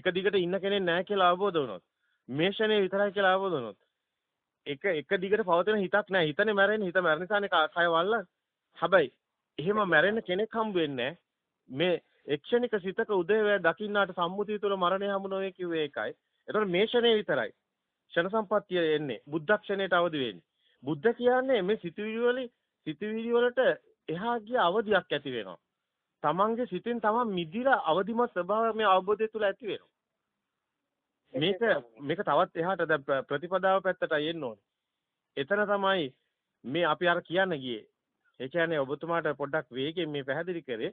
එක දිගට ඉන්න කෙනෙක් නැහැ කියලා අවබෝධ වුණොත් මේ ෂනේ විතරයි කියලා අවබෝධ වුණොත් එක එක දිගට පවතින හිතක් නැහැ හිතනේ මැරෙන්නේ හිත මැරෙන නිසානේ කය වල්ලන්නේ හැබැයි එහෙම මැරෙන්න කෙනෙක් හම්බ වෙන්නේ මේ එක්ෂණික සිතක උදේවැය දකින්නාට සම්මුතිය තුළ මරණය හමු නොවේ කිව්වේ ඒකයි. එතකොට මේ ෂනේ විතරයි. ෂණ සම්පත්තිය එන්නේ. බුද්ධ ක්ෂණයට අවදි වෙන්නේ. බුද්ධ කියන්නේ මේ සිතුවිලි වල සිතුවිලි වලට එහා ගිය අවදියක් ඇති වෙනවා. තමන්ගේ සිතෙන් තමන් මිදිලා අවදිමත් ස්වභාවය මේ අවබෝධය තුළ ඇති වෙනවා. මේක මේක තවත් එහාට දැන් ප්‍රතිපදාව පැත්තටයි එන්න ඕනේ. එතන තමයි මේ අපි අර කියන්න ගියේ. ඒ කියන්නේ ඔබතුමාට පොඩ්ඩක් වේගෙන් මේ පැහැදිලි කරේ.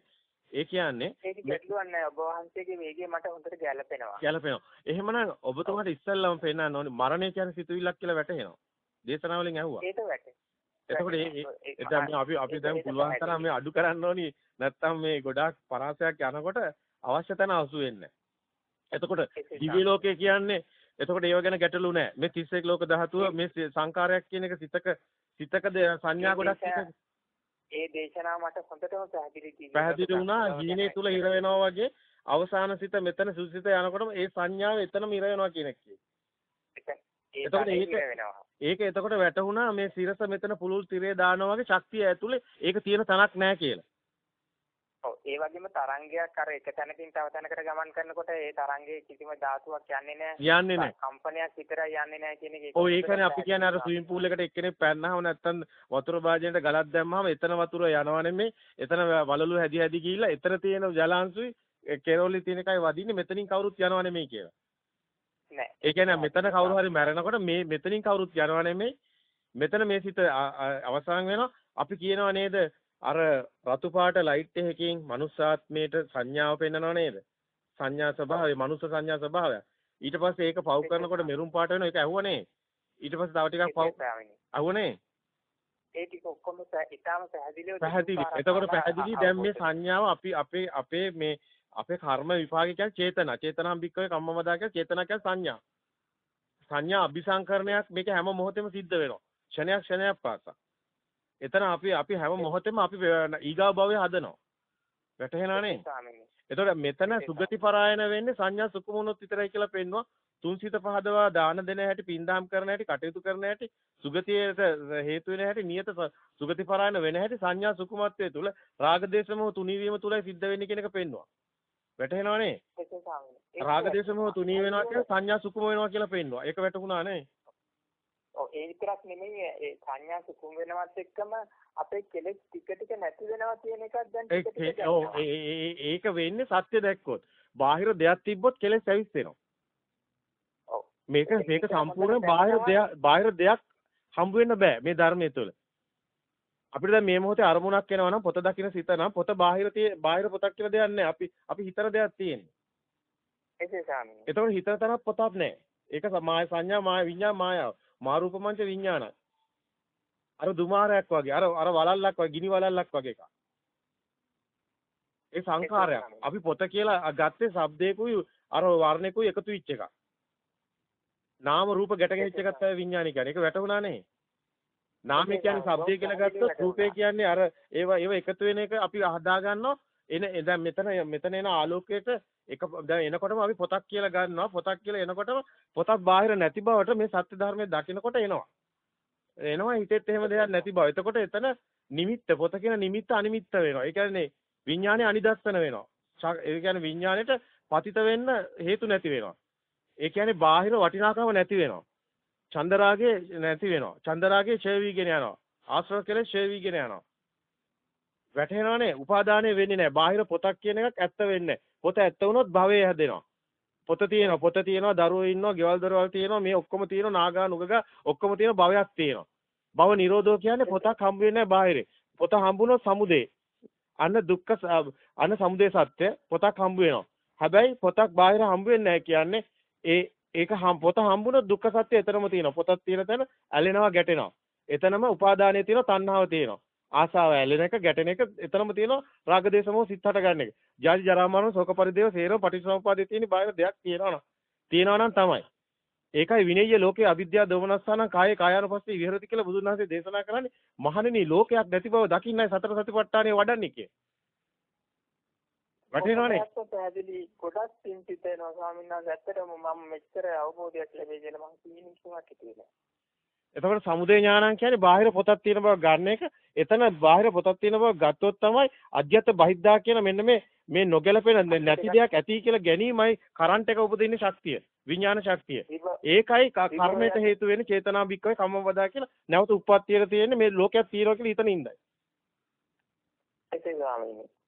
ඒ කියන්නේ ඒක ගැටලුවක් නෑ ඔබ වහන්සේගේ වේගය මට හොඳට ගැලපෙනවා. ගැලපෙනවා. එහෙමනම් ඔබතුමාට ඉස්සෙල්ලම පෙන්නන්න ඕනේ මරණය කියන්නේ සිතුවිල්ලක් කියලා වැටහෙනවා. දේශනාවලින් ඇහුවා. ඒක වැටේ. එතකොට දැන් අපි අපි දැන් පුළුවන් තරම් මේ අඩු කරන්න ඕනි නැත්තම් මේ ගොඩාක් පරාසයක් යනකොට අවශ්‍ය තැන අසු වෙන්නේ එතකොට දිව්‍ය ලෝකය කියන්නේ එතකොට ඒව ගැන ගැටලු නැහැ මේ 31 ලෝක ධාතුව මේ සංකාරයක් කියන එක සිතක සිතක සංඥා ගොඩක් ඒ දේශනාව මට හොඳටම පැහැදිලි පැහැදිලි වුණා හීනේ තුල හිර වෙනවා වගේ අවසාන සිත මෙතන සුසිත යනකොටම ඒ සංඥාව එතනම හිර වෙනවා කියන එක. එතකොට ඒක ඒක එතකොට වැටහුණා මේ සිරස මෙතන පුළුල් තිරේ දානවා වගේ ශක්තිය ඇතුලේ ඒක තියෙන තනක් නැහැ කියලා. ඔව් ඒ වගේම තරංගයක් අර එක තැනකින් තව තැනකට ගමන් කරනකොට ඒ තරංගයේ කිසිම ධාතුවක් යන්නේ නැහැ. යන්නේ නැහැ. කම්පනයක් විතරයි යන්නේ නැහැ කියන එක. ඔව් ඒකනේ අපි කියන්නේ අර ස්විමින් pool එකට එක්කෙනෙක් පැන්නාම නැත්තම් වතුර භාජනයට ගලක් දැම්මම එතන වතුර යනවා නෙමෙයි. එතන වලලු හැදි හැදි ගිහිල්ලා එතන තියෙන ජලාංශුයි කෙරෝලි තියෙන එකයි වදින්නේ මෙතනින් කවුරුත් යනවා නෙමෙයි කියලා. නෑ. ඒ කියන්නේ මෙතන කවුරු හරි මැරෙනකොට මේ මෙතනින් කවුරුත් යනවා නෙමෙයි. මෙතන මේ සිත අවසන් වෙනවා. අපි කියනවා නේද අර රතු පාට ලයිට් එකකින් මනුස්සාත්මයට සංඥාව පෙන්වනව නේද? සංඥා ස්වභාවය, මනුස්ස සංඥා ස්වභාවය. ඊට පස්සේ ඒක පව් කරනකොට මෙරුම් පාට වෙනවා. ඒක ඇහුවනේ. ඊට පස්සේ තව ටිකක් පව් ඇහුවනේ. ඒ ටික ඔක්කොම ඉතාලම පැහැදිලිව පැහැදිලි. එතකොට පැහැදිලි දැන් මේ සංඥාව අපි අපේ අපේ මේ අපේ කර්ම විපාක කියන්නේ චේතනා. චේතනාම් බික්කවේ කම්මමදා කියන්නේ චේතනා කියන්නේ සංඥා. සංඥා අபிසංකරණයක් මේක හැම මොහොතෙම සිද්ධ වෙනවා. ක්ෂණයක් ක්ෂණයක් පාසා. එතන අපි අපි හැම මොහොතෙම අපි ඊගාව භවය හදනවා. වැටහෙනානේ? එතකොට මෙතන සුගති පරායන වෙන්නේ සංඥා සුකුමුණොත් විතරයි කියලා පෙන්නවා. තුන්සිත පහදවා දාන දෙන හැටි, පින්දාම් කරන හැටි, කටයුතු කරන හැටි, සුගතියට හේතු වෙන හැටි, නියත සුගති පරායන වෙන හැටි සංඥා සුකුමත්වයේ තුල රාගදේශමෝ තුනීවීම තුලයි සිද්ධ වෙන්නේ කියන එක පෙන්නවා. වැටහෙනවනේ? රාගදේශමෝ තුනී වෙනවා කියන්නේ සංඥා සුකුම වෙනවා කියලා පෙන්නවා. ඒක වැටහුණා නේ? ඒ විතරක් නෙමෙයි ඒ සංඥා සුකුම වෙනවත් එක්කම අපේ කෙලෙස් ටික ටික නැති වෙනවා කියන එකක් දැන් ටික ටික ඔව් ඒක වෙන්නේ සත්‍ය දැක්කොත්. බාහිර දෙයක් තිබ්බොත් කෙලෙස් ඇවිස්සෙනවා. මේක මේක සම්පූර්ණ බාහිර දෙයක් බාහිර දෙයක් හම්බ වෙන්න බෑ මේ ධර්මයේ තුල. අපිට දැන් මේ මොහොතේ අරමුණක් එනවා නම් පොත දකින්න සිත නම් පොත බාහිර tie බාහිර පොතක් කියලා දෙයක් නැහැ. අපි අපි හිතන දෙයක් තියෙන්නේ. එසේ සාමී. එතකොට හිතන තරක් පොතක් නැහැ. ඒක මාය සංඥා මාය විඤ්ඤා මායාව. මාරූපමංච විඥානයි. අර දුමාරයක් වගේ අර අර වලල්ලක් වගේ ගිනි වලල්ලක් වගේ එකක්. ඒ සංඛාරයක්. අපි පොත කියලා ගත්තේ shabdේකුයි අර වර්ණේකුයි එකතු වෙච්ච එකක්. නාම රූප ගැට ගැහිච්ච එකක් තමයි විඥානය කියන්නේ. ඒක වැටුණා නේ. නාමය කියන්නේ shabdේ කියලා ගත්තොත් රූපේ කියන්නේ අර ඒව ඒව එකතු වෙන එක අපි හදා ගන්නවා. එන දැන් මෙතන මෙතන එන ආලෝකයට එක දැන් එනකොටම අපි පොතක් කියලා ගන්නවා පොතක් කියලා එනකොටම පොතක් බාහිර නැති බවට මේ සත්‍ය ධර්මයේ දකිනකොට එනවා එනවා හිතෙත් එහෙම දෙයක් නැති බව. එතකොට එතන නිමිත්ත පොත කියන නිමිත්ත අනිමිත්ත වෙනවා. ඒ කියන්නේ විඥානේ අනිදස්සන වෙනවා. ඒ කියන්නේ විඥානෙට පතිත වෙන්න හේතු නැති වෙනවා. ඒ කියන්නේ බාහිර වටිනාකම නැති වෙනවා. චන්දරාගේ නැති වෙනවා. චන්දරාගේ ඡය වීගෙන යනවා. ආශ්‍රව කෙලෙස් ඡය වීගෙන යනවා. වැටහෙනවනේ උපාදානය වෙන්නේ නැහැ. බාහිර පොතක් කියන එකක් ඇත්ත වෙන්නේ පොත ඇත්ත වුණොත් භවය හැදෙනවා. පොත තියෙනවා, පොත තියෙනවා, දරුවෝ ඉන්නවා, ගෙවල් දොරවල් තියෙනවා, මේ ඔක්කොම තියෙනවා, නාගා නුගගා ඔක්කොම තියෙන භවයක් තියෙනවා. භව නිරෝධෝ කියන්නේ පොතක් හම්බ වෙන්නේ නැහැ බාහිරේ. පොත හම්බුනොත් සමුදේ. අන්න දුක්ඛ අන්න සමුදේ සත්‍ය පොතක් හම්බ වෙනවා. හැබැයි පොතක් බාහිර හම්බ වෙන්නේ නැහැ කියන්නේ ඒ ඒක පොත හම්බුනොත් දුක්ඛ සත්‍ය එතරම් තියෙනවා. පොතක් තියෙන තැන ඇලෙනවා ගැටෙනවා. එතනම උපාදානයේ තියෙන තණ්හාව තියෙනවා. ආසාව ඇලෙන එක ගැටෙන එක එතරම් තියෙනවා රාග දේශමෝ සිත් හට ගන්න එක. ජාති ජරා මරණ ශෝක පරිදේව සේරම පටිච්චසමුප්පාදේ තියෙන බාහිර දෙයක් තියෙනවා නම් තියෙනවා නම් තමයි. ඒකයි විනය්‍ය ලෝකේ අවිද්‍යාව දෝමනස්සාන කායේ කායානුපස්සී විහෙරති කියලා බුදුන් වහන්සේ දේශනා කරන්නේ මහණෙනි ලෝකයක් නැති බව දකින්නයි සතර සතිපට්ඨානෙ වඩන්නේ කිය. වැටෙනවනේ. ඔබට පැහැදිලි ගොඩක් සින්සිත වෙනවා ස්වාමීන් වහන්සේ. ඇත්තටම මම මෙච්චර අවබෝධයක් ලැබෙයි කියලා මම සීනිස්සුමක් හිතුවේ නෑ. එතකොට සමුදේ ඥානං කියන්නේ බාහිර පොතක් තියෙන බව ගන්න එක. එතන බාහිර පොතක් තියෙන බව ගත්තොත් තමයි අධ්‍යත්ත බහිද්දා කියන මෙන්න මේ මේ නොගැලපෙන නැති දෙයක් ඇති කියලා ගැනීමයි කරන්ට් එක උපදින්න ශක්තිය. විඥාන ශක්තිය. ඒකයි කර්මයට හේතු වෙන්නේ චේතනා බික්කවේ කම්මවදා කියලා නැවත උප්පත්තියට තියෙන්නේ මේ ලෝකයක් තියෙනවා කියලා හිතන ඉඳයි.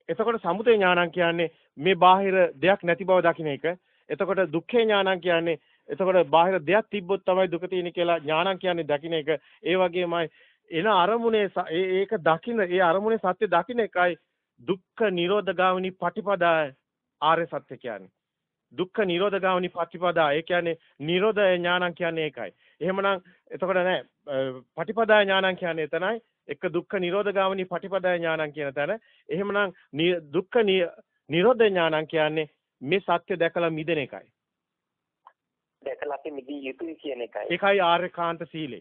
එතකොට සමුදේ ඥානං කියන්නේ මේ බාහිර දෙයක් නැති බව දකින්න එක. එතකොට දුක්ඛේ ඥානං කියන්නේ එතකොට බාහිර දෙයක් තිබ්බොත් තමයි දුක තියෙන්නේ කියලා ඥානං කියන්නේ දකින්න එක. ඒ වගේමයි එන අරමුණේ ස- ඒ- ඒක දකින්න ඒ අරමුණේ සත්‍ය දකින්න එකයි දුක්ඛ නිරෝධ ගාමිනී පටිපදා ආර්ය සත්‍ය කියන්නේ. දුක්ඛ නිරෝධ ගාමිනී පටිපදා ඒ කියන්නේ නිරෝධ ඥානං කියන්නේ ඒකයි. එහෙමනම් එතකොට නෑ පටිපදා ඥානං කියන්නේ එතනයි එක දුක්ඛ නිරෝධ ගාමිනී පටිපදා ඥානං කියන තැන. එහෙමනම් නි- දුක්ඛ නි- නිරෝධ ඥානං කියන්නේ මේ සත්‍ය දැකලා මිදෙන එකයි. දැකලා අපි මිදී යුතුයි කියන එකයි. ඒකයි ආර්යකාන්ත සීලය.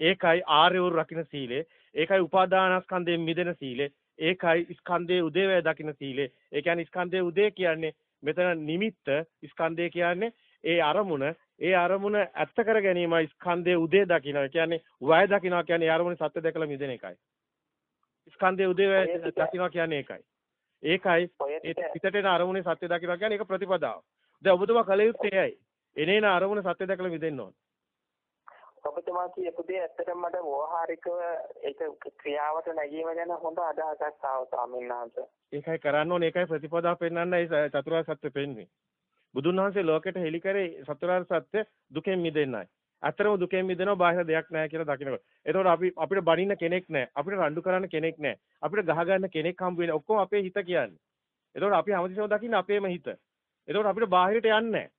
ඒකයි ආර්යවරු රකින්න සීලය. ඒකයි උපාදානස්කන්ධයෙන් මිදෙන සීලය. ඒකයි ස්කන්ධයේ උදේවැය දකින්න සීලය. ඒ කියන්නේ ස්කන්ධයේ උදේ කියන්නේ මෙතන නිමිත්ත ස්කන්ධය කියන්නේ ඒ අරමුණ ඒ අරමුණ ඇත්ත කර ගැනීමයි ස්කන්ධයේ උදේ දකින්න. කියන්නේ වය දකින්නවා කියන්නේ ඒ අරමුණේ සත්‍ය දැකලා මිදෙන එකයි. ස්කන්ධයේ උදේවැය දකින්නවා කියන්නේ ඒකයි. ඒකයි පිටට එන අරමුණේ සත්‍ය දකින්නවා කියන්නේ ඒක ප්‍රතිපදාව. දැන් ඔබතුමා කල යුත්තේ එයයි. එනේන අරමුණ සත්‍ය දැකලා මිදෙන්න ඕන. ඔබතුමා කියපු දේ ඇත්තටම මට වෝහාරිකව ඒක ක්‍රියාවට නැගීම ගැන හොඳ අදහසක් ආවා ස්වාමීන් වහන්සේ. ඒකයි කරන්න ඕනේ ඒකයි ප්‍රතිපදාව පෙන්වන්න ඒ චතුරාර්ය සත්‍ය පෙන්වන්නේ. බුදුන් වහන්සේ ලෝකෙට හෙළි කරේ චතුරාර්ය සත්‍ය දුකෙන් මිදෙන්නයි. ඇත්තරම දුකෙන් මිදෙනවා බාහිර දෙයක් නැහැ කියලා දකිනකොට. එතකොට අපි අපිට බනින්න කෙනෙක් නැහැ. අපිට රණ්ඩු කරන්න කෙනෙක් නැහැ. අපිට ගහ ගන්න කෙනෙක් හම්බ වෙන්නේ. ඔක්කොම අපේ හිත කියන්නේ. එතකොට අපි හැමතිස්සෙම දකින්නේ අපේම හිත. එතකොට අපිට බාහිරට යන්නේ නැහැ.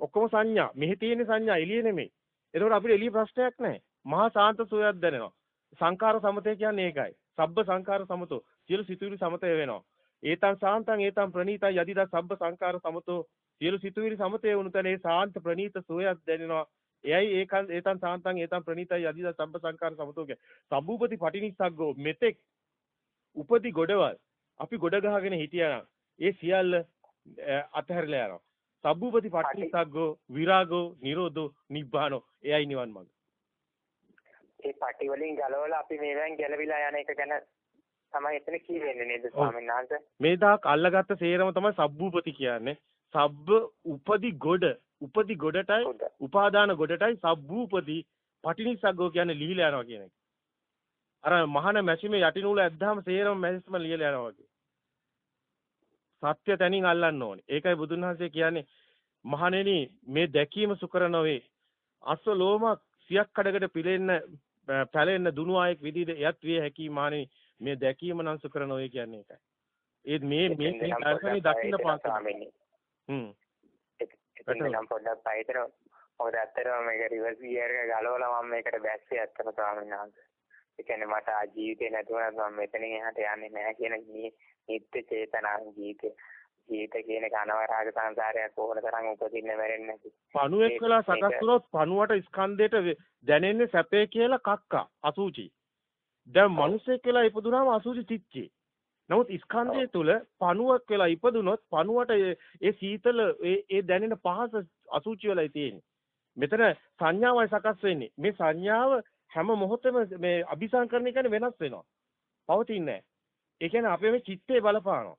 ඔක්කොම සංඥා. මෙහි තියෙන සංඥා එළියේ නෙමෙයි. එතකොට අපිට එළිය ප්‍රශ්නයක් නැහැ. මහා සාන්ත සෝයක් දැනෙනවා. සංකාර සමතය කියන්නේ ඒකයි. සබ්බ සංකාර සමතෝ. සියලු සිතුවිලි සමතය වෙනවා. ඒතං සාන්තං ඒතං ප්‍රණීතං යදිදා සබ්බ සංකාර සමතෝ. සියලු සිතුවිලි සමතය වුණු තැන ඒ සාන්ත ප්‍රණීත සෝයක් දැනෙනවා. එයයි ඒකන් ඒතං සාන්තං ඒතං ප්‍රණීතං යදිදා සබ්බ සංකාර සමතෝ කිය. සබ්බූපති පටිනිස්සග්ගෝ මෙතෙක් උපදි ගොඩවල් අපි ගොඩ ගහගෙන හිටියානම් ඒ සියල්ල අතහැරලා යනවා. සබ්බූපති පටිනිස්සග්ගෝ විරාගෝ නිරෝධෝ නිබ්බානෝ එයයි නිවන් මඟ. ඒ පටි වලින් ගලවලා අපි මේවෙන් ගැලවිලා යන එක ගැන තමයි එතන කියවෙන්නේ නේද ස්වාමීන් වහන්සේ? මේ දාක් අල්ලගත්ත සේරම තමයි සබ්බූපති කියන්නේ. සබ්බ උපදි ගොඩ උපදි ගොඩටයි. උපාදාන ගොඩටයි සබ්බූපති පටිනිස්සග්ගෝ කියන්නේ ලිහිලා යනවා කියන එක. අර මහාන මැෂිමේ යටි නූල ඇද්දාම සේරම මැෂිම ලියලා යනවා වගේ. සත්‍ය තැනින් අල්ලන්න ඕනේ. ඒකයි බුදුන් වහන්සේ කියන්නේ මහණෙනි මේ දැකීම සුකර නොවේ. අස්ස ලෝමක් සියක් කඩකට පිලෙන්න පැලෙන්න දුනු ආයෙක් විදිහට එයත් විය හැකි මහණෙනි මේ දැකීම නම් සුකර නොවේ කියන්නේ ඒකයි. ඒ මේ මේ දර්ශනේ දකින්න. ස්වාමීනි. හ්ම්. එතන නම් පොඩ්ඩක් පයිතර මොකද ඇත්තටම මේක රිවර්ස් ගියර් එක ගලවලා මම මේකට බැස්සේ ඇත්තම ස්වාමීන් වහන්සේ. ඒ කියන්නේ මට ආ ජීවිතේ නැතුණත් මම මෙතනින් එහාට යන්නේ නැහැ කියන මේ නිත්‍ය චේතනා ජීවිතේ ජීවිත කියන එක අනවරාග සංසාරයක් කොහොමද තරම් උපදින්න මැරෙන්නේ නැති. පණුවෙක් වෙලා සකස් වුණොත් පණුවට ස්කන්ධයට දැනෙන්නේ සැපේ කියලා කක්කා අසුචි. දැන් මිනිසෙක් වෙලා ඉපදුනාම අසුචි චිච්චි. නමුත් ස්කන්ධය තුල පණුවක් වෙලා ඉපදුනොත් පණුවට ඒ- සීතල ඒ දැනෙන පහස අසුචි වෙලා තියෙන්නේ. මෙතන සංඥාවයි සකස් වෙන්නේ. මේ සංඥාව හැම මොහොතෙම මේ අபிසංකරණය කියන්නේ වෙනස් වෙනවා. පවතින්නේ නැහැ. ඒ කියන්නේ අපේ මේ චිත්තේ බලපානවා.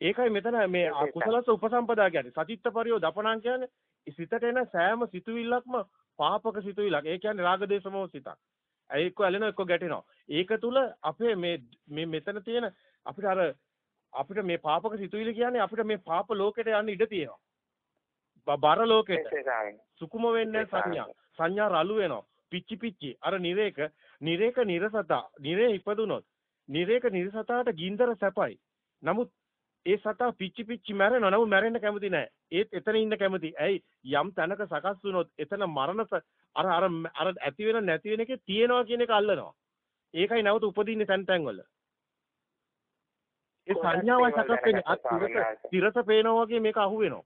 ඒකයි මෙතන මේ අකුසලස උපසම්පදා කියන්නේ. සචිත්ත පරියෝ දපණං කියන්නේ සිතට එන සෑම සිතුවිල්ලක්ම පාපක සිතුවිල්ලක්. ඒ කියන්නේ රාග දේශ මොහ සිතක්. ඒ එක්ක ඇලෙනවා එක්ක ගැටෙනවා. ඒක තුල අපේ මේ මේ මෙතන තියෙන අපිට අර අපිට මේ පාපක සිතුවිලි කියන්නේ අපිට මේ පාප ලෝකෙට යන්න ඉඩ තියෙනවා. බර ලෝකෙට. සුකුම වෙන්නේ සංඥා. සංඥා රළු වෙනවා. පිච්චි පිච්චි. අර නිරේක නිරේක නිරසතා. නිරේ ඉපදුනොත් නිරේක නිරසතාට ගින්දර සැපයි. නමුත් ඒ සතා පිච්චි පිච්චි මැරෙනවා. නමුත් මැරෙන්න කැමති නැහැ. ඒත් එතන ඉන්න කැමති. ඇයි? යම් තැනක සකස් වුණොත් එතන මරණ අර අර අර ඇති වෙන නැති වෙන එකේ තියෙනවා කියන එක අල්ලනවා. ඒකයි නැවත උපදින්නේ තැන් තැන් වල. ඒ සංඥාවයි සකස් වෙන්නේ අත් තිරස තිරස පේනවා වගේ මේක අහු වෙනවා.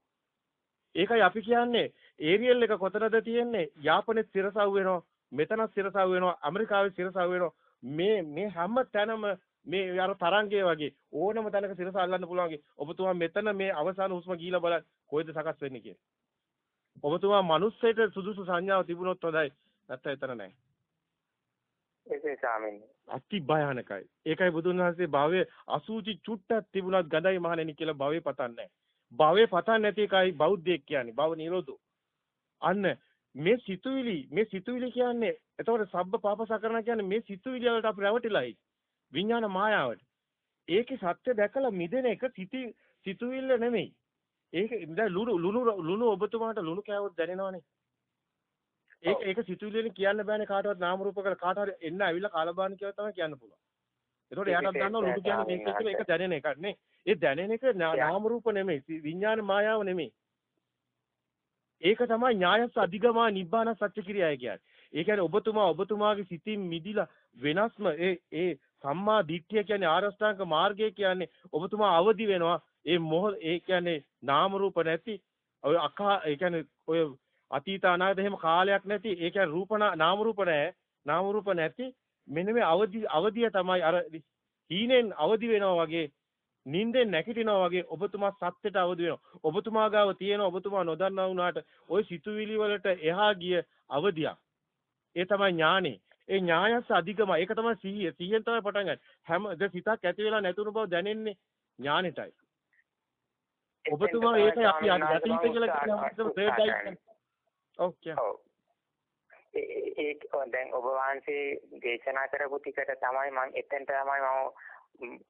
ඒකයි අපි කියන්නේ ඒරියල් එක කොතනද තියෙන්නේ? යාපනයේ සිරසව් වෙනවා. මෙතනත් සිරසව් වෙනවා. ඇමරිකාවේ සිරසව් වෙනවා. මේ මේ හැම තැනම මේ අර තරංගය වගේ ඕනම තැනක සිරස අල්ලන්න පුළුවන් වගේ ඔබතුමා මෙතන මේ අවසාන හුස්ම ගිහිලා බලන්න කොයිද සකස් වෙන්නේ කියලා. ඔබතුමා මිනිස්සෙට සුදුසු සංඥාව තිබුණොත් හොඳයි. නැත්නම් එතන නැහැ. ඒකේ ස්වාමීන් අති භයානකයි. ඒකයි බුදුන් වහන්සේ භවයේ අසුචි චුට්ටක් තිබුණත් ගඳයි මහණෙනි කියලා භවයේ පතන්නේ භවයේ පතන්නේ නැති එකයි බෞද්ධයෙක් කියන්නේ. භව නිරෝධෝ. අන්න මේ සිතුවිලි මේ සිතුවිලි කියන්නේ එතකොට සබ්බ පාපසකරණ කියන්නේ මේ සිතුවිලි වලට අපි රැවටිලායි. විඥාන මායාවට. ඒකේ සත්‍ය දැකලා මිදෙන එක සිටි සිතුවිල්ල නෙමෙයි. ඒක දැන් ලුණු ලුණු ලුණු ඔබතුමාට ලුණු කෑවොත් දැනෙනවනේ. ඒක ඒක සිතුවිලි වලින් කියන්න බෑනේ කාටවත් නාම රූප කරලා කාට හරි එන්න ඇවිල්ලා කාලබාන කියලා තමයි කියන්න පුළුවන්. ඒතකොට එයාටත් දන්නවා ලුණු කියන්නේ මේක කියලා ඒක දැනෙන එකක් නේ. ඒ දැනෙන එක නාම රූප නෙමෙයි විඥාන මායාව නෙමෙයි. ඒක තමයි ඥායස් අධිගමා නිබ්බාන සත්‍ය කිරියය කියන්නේ. ඒ කියන්නේ ඔබතුමා ඔබතුමාගේ සිතින් මිදිලා වෙනස්ම ඒ ඒ සම්මා දිට්ඨිය කියන්නේ ආරෂ්ඨාංග මාර්ගය කියන්නේ ඔබතුමා අවදි වෙනවා. ඒ මොහ ඒ කියන්නේ නාම රූප නැති ඔය අකා ඒ කියන්නේ ඔය අතීත අනාගත එහෙම කාලයක් නැති ඒ කියන්නේ රූප නාම රූප නැහැ නාම රූප නැති මෙන්න මේ අවදි අවදිය තමයි අර හීනෙන් අවදි වෙනවා වගේ නිින්දෙන් නැගිටිනවා වගේ ඔබතුමා සත්‍යයට අවදි වෙනවා. ඔබතුමා ගාව තියෙන ඔබතුමා නොදන්නා වුණාට ওই සිතුවිලි වලට එහා ගිය අවදියක් ඒ තමයි ඥානෙ. ඒ ඥායස් අධිකම. ඒක තමයි සිහිය. සිහියෙන් තමයි පටන් ගන්න. හැම ද සිතක් ඇති වෙලා නැතුණු බව දැනෙන්නේ ඥානෙටයි. ඔබතුමා ඒකයි අපි යටිහිත කියලා කියන තර්ඩ් ඔව් ඒක දැන් ඔබ වහන්සේ දේශනා කරපු ටිකට තමයි මම එතෙන්ට තමයි මම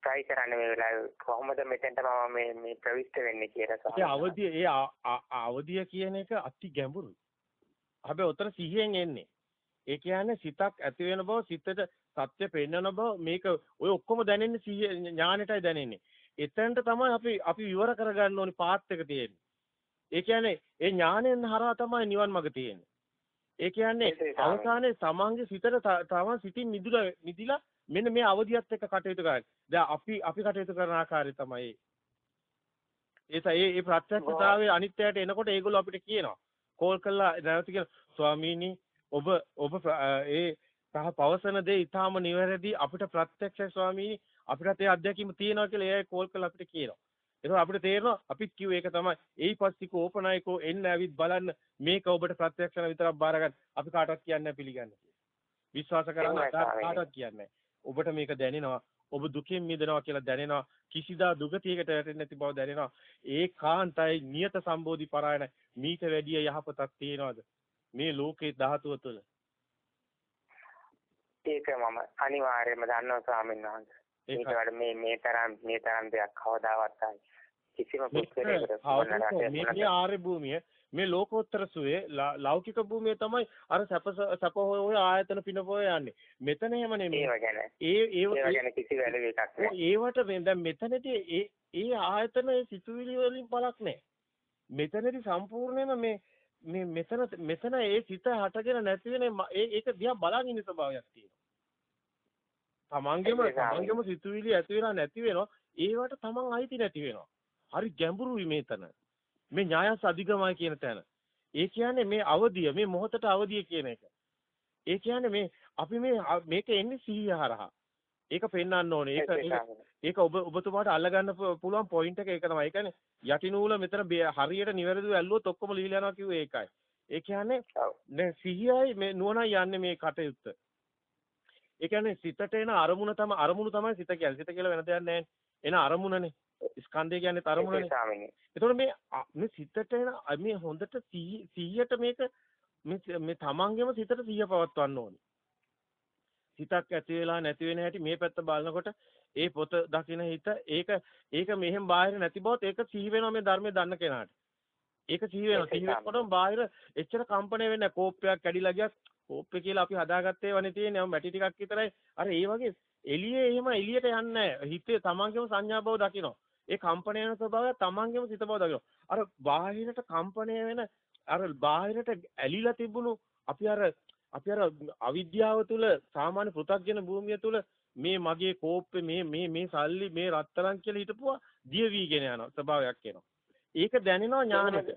try කරන්නේ මේ වෙලාවේ කොහොමද මෙතෙන්ට මම මේ මේ ප්‍රවිෂ්ඨ වෙන්නේ කියලා ඒ අවදිය ඒ අවදිය කියන එක අති ගැඹුරුයි. හැබැයි උතර සිහියෙන් එන්නේ. ඒ කියන්නේ සිතක් ඇති වෙන බව සිතට සත්‍ය පෙන්වන බව මේක ඔය ඔක්කොම දැනෙන්නේ සිහිය ඥානෙටයි දැනෙන්නේ. එතනට තමයි අපි අපි විවර කරගන්න ඕනි පාත් එක තියෙන්නේ. ඒ කියන්නේ ඒ ඥාණයෙන් හරහා තමයි නිවන් මඟ තියෙන්නේ. ඒ කියන්නේ අවසානයේ තමන්ගේ සිතට තමන් සිතින් මිදුලා මිදිලා මෙන්න මේ අවදියත් එක්ක කටයුතු කරන්නේ. දැන් අපි අපි කටයුතු කරන ආකාරය තමයි ඒ ඒ ඒ ප්‍රත්‍යක්ෂතාවයේ අනිත්‍යයට එනකොට ඒගොල්ලෝ අපිට කියනවා. කෝල් කළා නැවත කියන ස්වාමීනි ඔබ ඔබ ඒ සහ පවසන දේ ඊටාම නිවැරදි අපිට ප්‍රත්‍යක්ෂ ස්වාමීනි අපිටත් ඒ අත්දැකීම තියෙනවා කියලා එයා කෝල් කරලා අපිට කියනවා. ඒක අපිට තේරෙනවා අපිත් කිව්ව ඒක තමයි ඒයිපස්සික ඕපනායකෝ එන්න ඇවිත් බලන්න මේක ඔබට ප්‍රත්‍යක්ෂන විතරක් බාර ගන්න. අපි කාටවත් කියන්නේ පිළිගන්න විශ්වාස කරන්න කාටවත් කියන්නේ ඔබට මේක දැනෙනවා. ඔබ දුකෙන් මිදෙනවා කියලා දැනෙනවා. කිසිදා දුගතියකට වැටෙන්නේ නැති බව දැනෙනවා. ඒකාන්තයි නියත සම්බෝධි පරායන මීට වැඩිය යහපතක් තියනවාද? මේ ලෝකේ ධාතුව තුළ. ඒක මම අනිවාර්යයෙන්ම දන්නවා ස්වාමීන් වහන්සේ. වඩා මේ මේ තරම් මේ තරම් දෙයක් කවදාවත් කිසිම පුද්ගලයෙකුට මේ ආර්ය භූමිය මේ ලෝකෝත්තර සුවේ ලෞකික භූමිය තමයි අර සැප සැප හොය ආයතන පිනපොය යන්නේ. මෙතන එහෙම නෙමෙයි. ඒ ඒව ගැන කිසි වැදගත් එකක් නෑ. ඒවට දැන් මෙතනදී ඒ ඒ ආයතන ඒ සිතුවිලි වලින් පළක් නෑ. මෙතනදී සම්පූර්ණයෙන්ම මේ මේ මෙතන මෙතන ඒ සිත හටගෙන නැති වෙන ඒක දිහා බලන් ඉන්න ස්වභාවයක් තියෙනවා. තමන්ගේම තමන්ගේම සිතුවිලි ඇති වෙලා නැති වෙනවා. ඒවට තමන් අයිති නැති වෙනවා. හරි ගැඹුරුයි මේතන. මේ ඥායස් අධිගමයි කියන තැන. ඒ කියන්නේ මේ අවදිය, මේ මොහොතට අවදිය කියන එක. ඒ කියන්නේ මේ අපි මේ මේක එන්නේ සිහිය හරහා. ඒක පෙන්වන්න ඕනේ. ඒක ඒක ඔබ ඔබතුමාට අල්ලගන්න පුළුවන් පොයින්ට් එක ඒක තමයි. ඒ කියන්නේ යටි නූල මෙතන හරියට නිවැරදිව ඇල්ලුවොත් ඔක්කොම ලිහිලා යනවා කිව්වේ ඒකයි. ඒ කියන්නේ දැන් සිහියයි මේ නුවණයි යන්නේ මේ කටයුත්ත. ඒ කියන්නේ සිතට එන අරමුණ තමයි අරමුණු තමයි සිත කියන්නේ. සිත කියලා වෙන දෙයක් නැහැ. එන අරමුණනේ. ස්කන්ධය කියන්නේ අරමුණනේ. ඒතකොට මේ මේ සිතට එන මේ හොඳට 100ට මේක මේ මේ තමන්ගේම සිතට 100 පවත්වන්න ඕනේ. සිතක් ඇති වෙලා නැති වෙන හැටි මේ පැත්ත බලනකොට ඒ පොත දකින හිත ඒක ඒක මෙහෙම බාහිර නැති බවත් ඒක සිහි වෙනවා මේ ධර්මයේ දන්න කෙනාට. ඒක සිහි වෙනවා. සිහි වෙනකොටම බාහිර එච්චර කම්පණය වෙන්නේ නැහැ. කෝප්පයක් කැඩිලා ගියත් කෝප්පේ කියලා අපි හදාගත්තේ වනේ තියෙන්නේ. මැටි ටිකක් විතරයි. අර ඒ වගේ එළියේ එහෙම එළියට යන්නේ හිතේ තමන්ගේම සංඥා බව දකිනවා. ඒ කම්පණය වෙන ස්වභාවය තමන්ගේම සිත බව දකිනවා. අර බාහිරට කම්පණය වෙන අර බාහිරට ඇලිලා තිබුණු අපි අර අපි අර අවිද්‍යාව තුල සාමාන්‍ය පෘථග්ජන භූමිය තුල මේ මගේ කෝප්පේ මේ මේ මේ සල්ලි මේ රත්තරන් කියලා හිටපුවා දිය වීගෙන යනවා ස්වභාවයක් එනවා. ඒක දැනෙනවා ඥානෙට.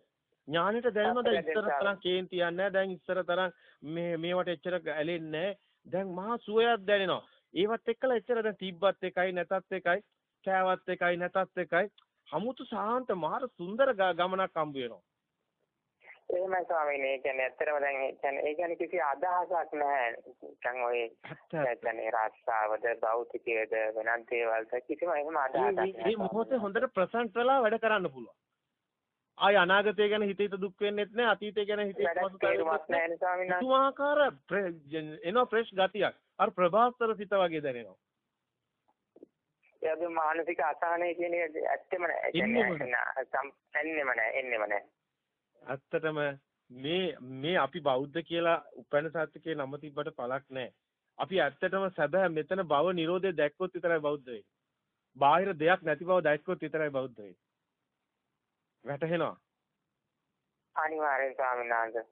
ඥානෙට දැනෙනවා දැන් ඉස්සර තරම් කේන්ති යන්නේ දැන් ඉස්සර තරම් මේ මේවට එච්චර ඇලෙන්නේ දැන් මහා සුවයක් දැනෙනවා ඒවත් එක්කලා එච්චර දැන් තිබ්බත් එකයි නැතත් එකයි කෑවත් එකයි නැතත් එකයි හමුතු සාන්ත මාර සුන්දර ගමනක් හම්බ වෙනවා. එහෙමයි ස්වාමීනි. ඒ කියන්නේ ඇත්තටම දැන් ඒ කියන්නේ ඒ කියන්නේ කිසි අදහසක් නැහැ. නිකන් ඔය කියන්නේ රස්සාවද භෞතිකයේද වෙනත් දේවල්ද කිසිම එහෙම අදහසක් මේ නැහැ. මොහොතේ හොඳට ප්‍රසන්ට් වෙලා වැඩ කරන්න පුළුවන්. ආය අනාගතය ගැන හිත හිත දුක් වෙන්නෙත් නැහැ අතීතය ගැන හිත හිත තේරුමක් නැහැ ස්වාමීන්. පුදුමාකාර එනවා ෆ්‍රෙෂ් ගතියක්. අර ප්‍රභාස්තර සිත වගේ දැනෙනවා. වගේ මානසික අසහනය කියන එක ඇත්තම නෑ. එන්නෙම නෑ. එන්නෙම නෑ. ඇත්තටම මේ මේ අපි බෞද්ධ කියලා උපැන්න සත්‍යකේ නම තිබ්බට පළක් නැහැ. අපි ඇත්තටම සැබෑ මෙතන භව නිරෝධය දැක්කොත් විතරයි බෞද්ධ වෙන්නේ. බාහිර දෙයක් නැති බව දැක්කොත් විතරයි බෞද්ධ වෙන්නේ. වැටහෙනවා. අනිවාර්යෙන් ස්වාමීන් වහන්සේ.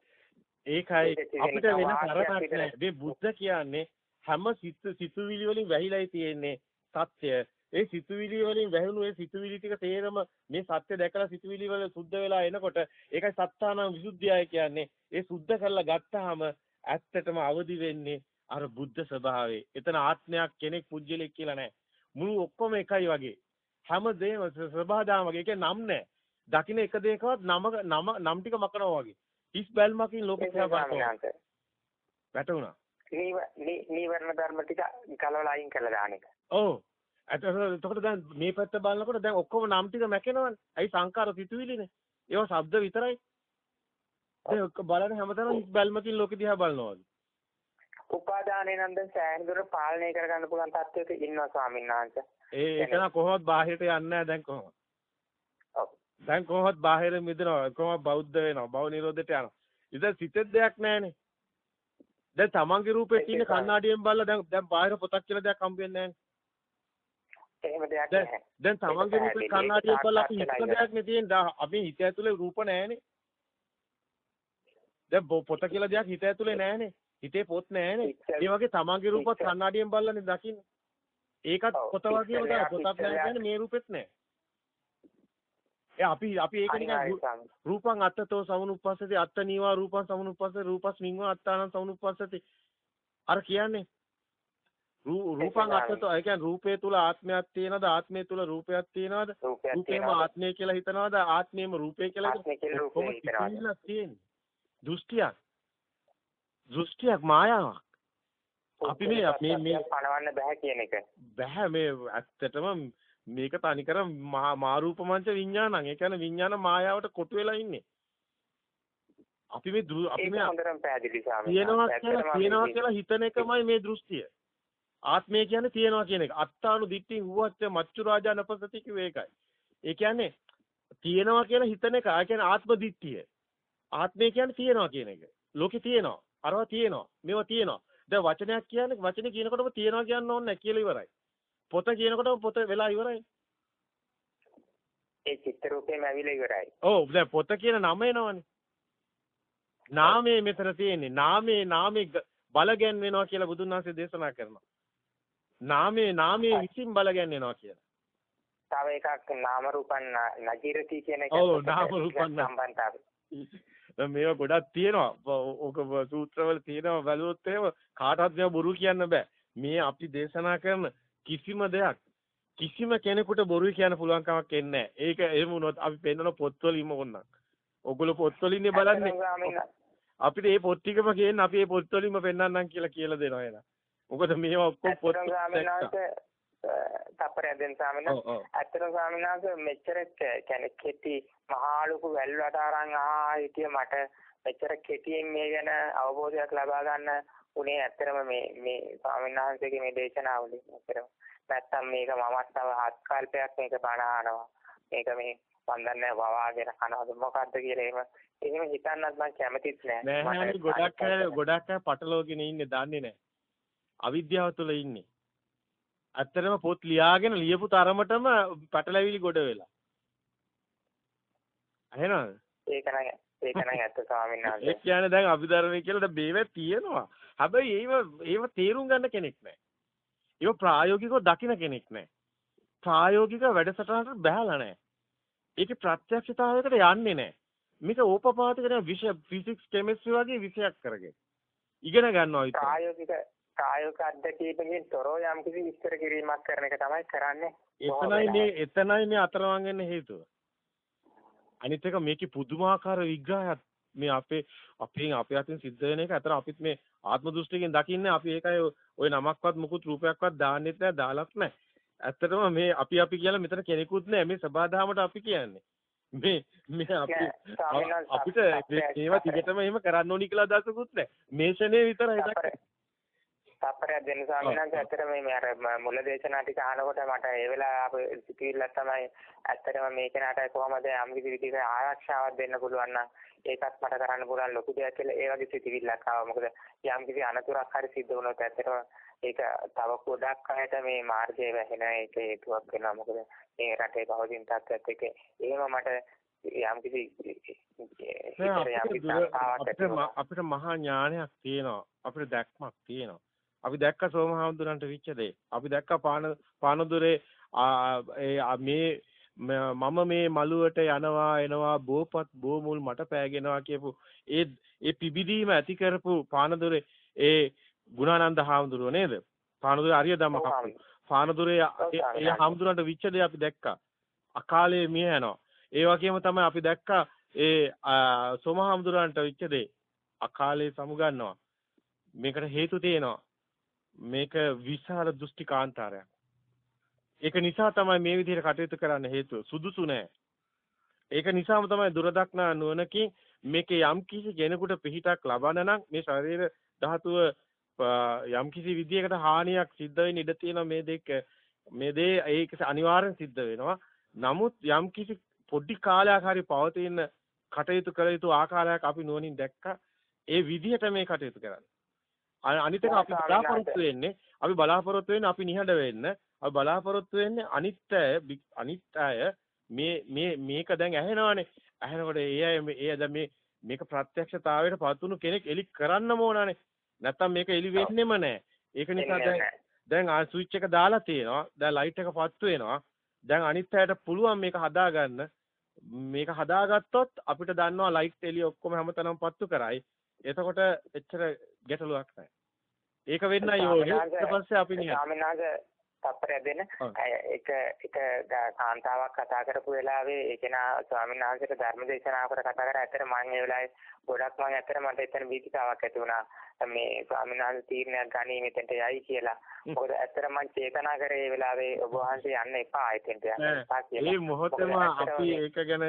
ඒකයි අපිට වෙන විතරයි. නැහැ. මේ බුද්ධ කියන්නේ හැම සිත් සිතුවිලි වලින් වැහිලායි තියෙන්නේ සත්‍ය. ඒ සිතුවිලි වලින් වැහුණු ඒ සිතුවිලි ටික තේරම මේ සත්‍ය දැකලා සිතුවිලි වල සුද්ධ වෙලා එනකොට ඒකයි සත්තානම් විසුද්ධියයි කියන්නේ. ඒ සුද්ධ කරලා ගත්තාම ඇත්තටම අවදි වෙන්නේ අර බුද්ධ ස්වභාවයේ. එතන ආත්මයක් කෙනෙක් පුජ්‍යලෙක් කියලා නැහැ. මුළු ඔක්කොම එකයි වගේ. හැමදේම ස්වභාවදාම වගේ. ඒකේ නම් නැහැ. දකින්න එක දෙයකවත් නම නම නම් ටික මකනවා වගේ. හිස් බැල්මකින් ලෝකෙ. වහන්සේ. වැටුණා. නීවරණ ධර්ම ටික ගලවලා අයින් කරලා දාන එක. ඔව්. එතකොට දැන් මේ පැත්ත බලනකොට දැන් ඔක්කොම නම් ටික මැකෙනවනේ. ඇයි සංකාර සිතුවිලිනේ. ඒවා ශබ්ද විතරයි. දැන් ඔක්ක බලන හැමතැනම බැල්මකින් ලෝකෙ දිහා බලනවා වගේ. උපාදානේ නම් දැන් සෑහෙන දුර පාලනය කරගන්න පුළුවන් තත්ත්වයක ඉන්නවා ස්වාමීන් වහන්සේ. ඒ ඒක නම් කොහොමවත් බාහිරට යන්නේ නැහැ දැන් කොහොමද? දැන් කොහොමවත් බාහිර මිදෙනවා. කොහොමවත් බෞද්ධ වෙනවා. භව නිරෝධයට යනවා. ඉතින් සිතෙත් දෙයක් නැහනේ. දැන් තමන්ගේ රූපේ තියෙන කණ්ණාඩියෙන් බලලා දැන් දැන් බාහිර පොතක් කියලා දෙයක් හම්බ වෙන්නේ නැහැ. එහෙම දෙයක් දැන් නැහැ. දැන් තමන්ගේ රූපේ කණ්ණාඩියෙන් බලලා අපි හිතන දෙයක් නේ තියෙන්නේ. අපි හිත ඇතුලේ රූප නැහැනේ. දැන් පොත කියලා දෙයක් හිත ඇතුලේ නැහැනේ. හිතේ පොත් නැහැනේ. ඒ වගේ තමන්ගේ රූපත් කණ්ණාඩියෙන් බලලානේ දකින්නේ. ඒකත් පොත වගේම තමයි. පොතක් නැහැ. කියන්නේ මේ රූපෙත් නැහැ. ඒ අපි අපි ඒක නිකන් රූපං අත්තතෝ සමුනුප්පස්සති අත්ත නීවා රූපං සමුනුප්පස්සති රූපස්මින්වා අත්තානං සමුනුප්පස්සති අර කියන්නේ රූපං අත්තතෝ. ඒ කියන්නේ රූපේ තුල ආත්මයක් තියෙනවද? ආත්මය තුල රූපයක් තියෙනවද? රූපේම. ආත්මය කියලා හිතනවද? ආත්මයම රූපේ කියලා හිතනවාද? දෘෂ්ටියක්. දෘෂ්ටියක් මායාවක්. අපි මේ මේ මේ පණවන්න බෑ කියන එක. බෑ. මේ ඇත්තටම මේක තනිකර මහා මාරූපමංච විඥානං. ඒ කියන්නේ විඥාන මායාවට කොටු වෙලා ඉන්නේ. අපි මේ අපි මේ හොඳටම පැහැදිලි තියනවා අපි කියලා හිතන එකමයි මේ දෘෂ්ටිය. ආත්මය කියන්නේ තියනවා කියන එක. අත්තානු දිට්ඨි හුවච්ච මච්චු රාජා නපසති කිව්වේ ඒකයි. ඒ කියන්නේ තියනවා කියලා හිතන එක. ඒ කියන්නේ ආත්ම දිට්ඨිය. ආත්මය කියන්නේ තියනවා කියන එක. ලෝකේ තියනවා. අරවා තියනවා. මේවා තියනවා. දැන් වචනයක් කියන්නේ වචනේ කියනකොටම තියනවා කියන්න ඕනේ නැහැ කියලා ඉවරයි. පොත කියනකොටම පොත වෙලා ඉවරයි. ඒ චිත්ත රූපේම ඇවිල්ලා ඉවරයි. ඔව් දැන් පොත කියන නම එනවනේ. නාමයේ මෙතන තියෙන්නේ. නාමයේ නාමයේ ග- බල ගැන්වෙනවා කියලා බුදුන් වහන්සේ දේශනා කරනවා. නාමයේ නාමයේ විසින් බල ගැන්වෙනවා කියලා. තව එකක් නාම රූපන් නජිරති කියන එක. ඔව්, නාම රූපන් සම්බන්ධතාවය. මේවා ගොඩක් තියෙනවා. ඔ- ඕක ව- සූත්‍රවල තියෙනවා බැලුවොත් එහෙම කාටවත් මේවා බොරු කියන්න බෑ. මේ අපි දේශනා කරන කිසිම දෙයක් කිසිම කෙනෙකුට බොරුයි කියන්න පුළුවන් කමක් එන්නේ නැහැ. ඒක එහෙම වුණොත් අපි පෙන්නන පොත්වලින්ම ඕනනම්. ඔගොල්ලෝ පොත්වලින්නේ බලන්නේ. අපිට මේ පොත් ටිකම කියන්න අපි මේ පොත් වලින්ම පෙන්වන්නම් කියලා කියලා දෙනවා එන. මොකද මේවා ඔක්කොම පොත්. ඔව් ඔව්. ඇත්තටම ස්වාමීන් වහන්සේ මෙච්චර කියන්නේ කෙටි මහා ලොකු වැල්වට අරන් ආ හිටිය මට මෙච්චර කෙටියෙන් මේ ගැන අවබෝධයක් ලබා ගන්න උනේ ඇත්තටම මේ මේ ස්වාමීන් මේ දේශනාවලින් ඇත්තටම නැත්තම් මේක මමත් තව හත් කල්පයක් මේක බණ මේක මේ මන් දන්නේ වවාගෙන කනවද මොකද්ද කියලා එහෙම එහෙම හිතන්නත් මම කැමතිත් නෑ නෑ ගොඩක් ගොඩක් අය පටලවගෙන ඉන්නේ දන්නේ නෑ. අවිද්‍යාව තුළ ඉන්නේ. ඇත්තටම පොත් ලියාගෙන ලියපු තරමටම පටලැවිලි ගොඩ වෙලා. එහෙනවද? ඒක නම් ඒක නම් ඇත්ත ස්වාමීන් ඒ වහන්සේ කියන්නේ දැන් අභිධර්මයේ කියලා දැන් මේවා තියෙනවා. හැබැයි ඒව ඒව තේරුම් ගන්න කෙනෙක් නැහැ. ඒව ප්‍රායෝගිකව දකින්න කෙනෙක් නැහැ. ප්‍රායෝගික වැඩසටහනට බහැලා නැහැ. ඒකේ ප්‍රත්‍යක්ෂතාවයකට යන්නේ නැහැ. මේක ඕපපාතික නේ විෂය ෆිසික්ස් කෙමිස්ට්‍රි වගේ විෂයක් කරගෙන. ඉගෙන ගන්නවා විතරයි. ප්‍රායෝගික කායික අත්දැකීමකින් තොරව යම්කිසි විස්තර කිරීමක් කරන එක තමයි කරන්නේ. එතනයි මේ එතනයි මේ අතරමං වෙන්න හේතුව. අනිත් එක මේකේ පුදුමාකාර විග්‍රහයක් මේ අපේ අපෙන් අපේ අතින් සිද්ධ වෙන එක අතර අපිත් මේ ආත්ම දෘෂ්ටියෙන් දකින්නේ අපි ඒකයි ওই නමක්වත් මුකුත් රූපයක්වත් දාන්නෙත් නැහැ දාලත් නැහැ. ඇත්තටම මේ අපි අපි කියලා මෙතන කෙනෙකුත් නැහැ මේ සබාධාමට අපි කියන්නේ. මේ මේ අපි අපිට ඒවා ටිකටම එහෙම කරන්න ඕනි කියලා අදහසකුත් නැහැ. මේ ෂනේ විතරයි දක්වන්නේ. තප්පරයක් දෙන්න ස්වාමීන් වහන්සේ ඇත්තට මේ අර මුල දේශනා ටික අහනකොට මට ඒ වෙලාව සිතිවිල්ලක් තමයි ඇත්තටම මේ කෙනාට කොහොමද යම් කිසි විදිහක ආරක්ෂාවක් දෙන්න පුළුවන් නම් ඒකත් මට කරන්න පුළුවන් ලොකු දෙයක් කියලා ඒ වගේ සිතිවිල්ලක් ආවා. මොකද යම් කිසි අනතුරක් හරි සිද්ධ වුණොත් ඇත්තටම ඒක තව ගොඩක් අයට මේ මාර්ගයේ වැහෙන එක හේතුවක් වෙනවා. මොකද මේ රටේ පවතින තත්ත්වයක් එක්ක එහෙම මට යම් කිසි අපිට මහා ඥානයක් තියෙනවා. අපිට දැක්මක් තියෙනවා අපි දැක්ක සෝමහාමුදුරන්ට විච්ච දේ. අපි දැක්ක පාන පානදුරේ මේ මම මේ මළුවට යනවා එනවා බෝපත් බෝමුල් මට පෑගෙනවා කියපු ඒ ඒ පිබිදීම ඇති කරපු පානදුරේ ඒ ගුණානන්ද හාමුදුරුව නේද? පානදුරේ අරිය ධම්ම. පානදුරේ ඒ හාමුදුරන්ට විච්ච දේ අපි දැක්කා. අකාලේ මිය යනවා. ඒ වගේම තමයි අපි දැක්කා ඒ සෝමහාමුදුරන්ට විච්ච දේ. අකාලේ සමුගන්නවා. මේකට හේතු තියෙනවා. මේක විශාල දෘෂ්ටි කාන්තාරයක්. ඒක නිසා තමයි මේ විදිහට කටයුතු කරන්න හේතුව. සුදුසු නෑ. ඒක නිසාම තමයි දුරදක්නා නුවණකින් මේකේ යම් කිසි කෙනෙකුට පිහිටක් ලබන නම් මේ ශරීර ධාතුව යම් කිසි විදියකට හානියක් සිද්ධ වෙන්න ඉඩ තියෙනවා මේ දෙක මේ දේ ඒක අනිවාර්යෙන් සිද්ධ වෙනවා. නමුත් යම් කිසි පොඩි කාලයක් හරි පවතින කටයුතු කළ යුතු ආකාරයක් අපි නුවණින් දැක්කා. ඒ විදිහට මේ කටයුතු කරන්නේ. අනිත් එක අපි බලාපොරොත්තු වෙන්නේ අපි බලාපොරොත්තු වෙන්නේ අපි නිහඬ වෙන්න. අපි බලාපොරොත්තු වෙන්නේ අනිත්‍ය අනිත්‍යය මේ මේ මේක දැන් ඇහෙනවනේ. ඇහෙනකොට ඒ අය ඒ දැන් මේ මේක ප්‍රත්‍යක්ෂතාවයට පත්තුණු කෙනෙක් එලි කරන්නම ඕනනේ. නැත්තම් මේක එලි වෙන්නෙම නැහැ. ඒක නිසා දැන් දැන් ආ ස්විච් එක දාලා තියෙනවා. දැන් ලයිට් එක පත්තු වෙනවා. දැන් අනිත් අයට පුළුවන් මේක හදාගන්න. මේක හදාගත්තොත් අපිට දන්නවා ලයිට් එළිය ඔක්කොම හැමතැනම පත්තු කරයි. එතකොට එච්චර ගැටලුවක් නැහැ. ඒක වෙන්නයි ඕනේ. ඊට පස්සේ අපි නිකන් ස්වාමීන් වහන්සේ තප්පරයක් දෙන්න. එක එක කාන්තාවක් කතා කරපු වෙලාවේ ඒ කෙනා ස්වාමීන් වහන්සේට ධර්ම දේශනාවකට කතා කරා. ඇත්තට මම ඒ වෙලාවේ ගොඩක් මම ඇත්තට මට එතන බීතිකාවක් ඇති වුණා. මේ ස්වාමීන් වහන්සේ තීරණයක් ගනී මෙතෙන්ට යයි කියලා. මොකද ඇත්තට මම චේතනා කරේ ඒ වෙලාවේ ඔබ වහන්සේ යන්න එපා එතෙන්ට යන්න. මේ මොහොතේම අපි ඒක ගැන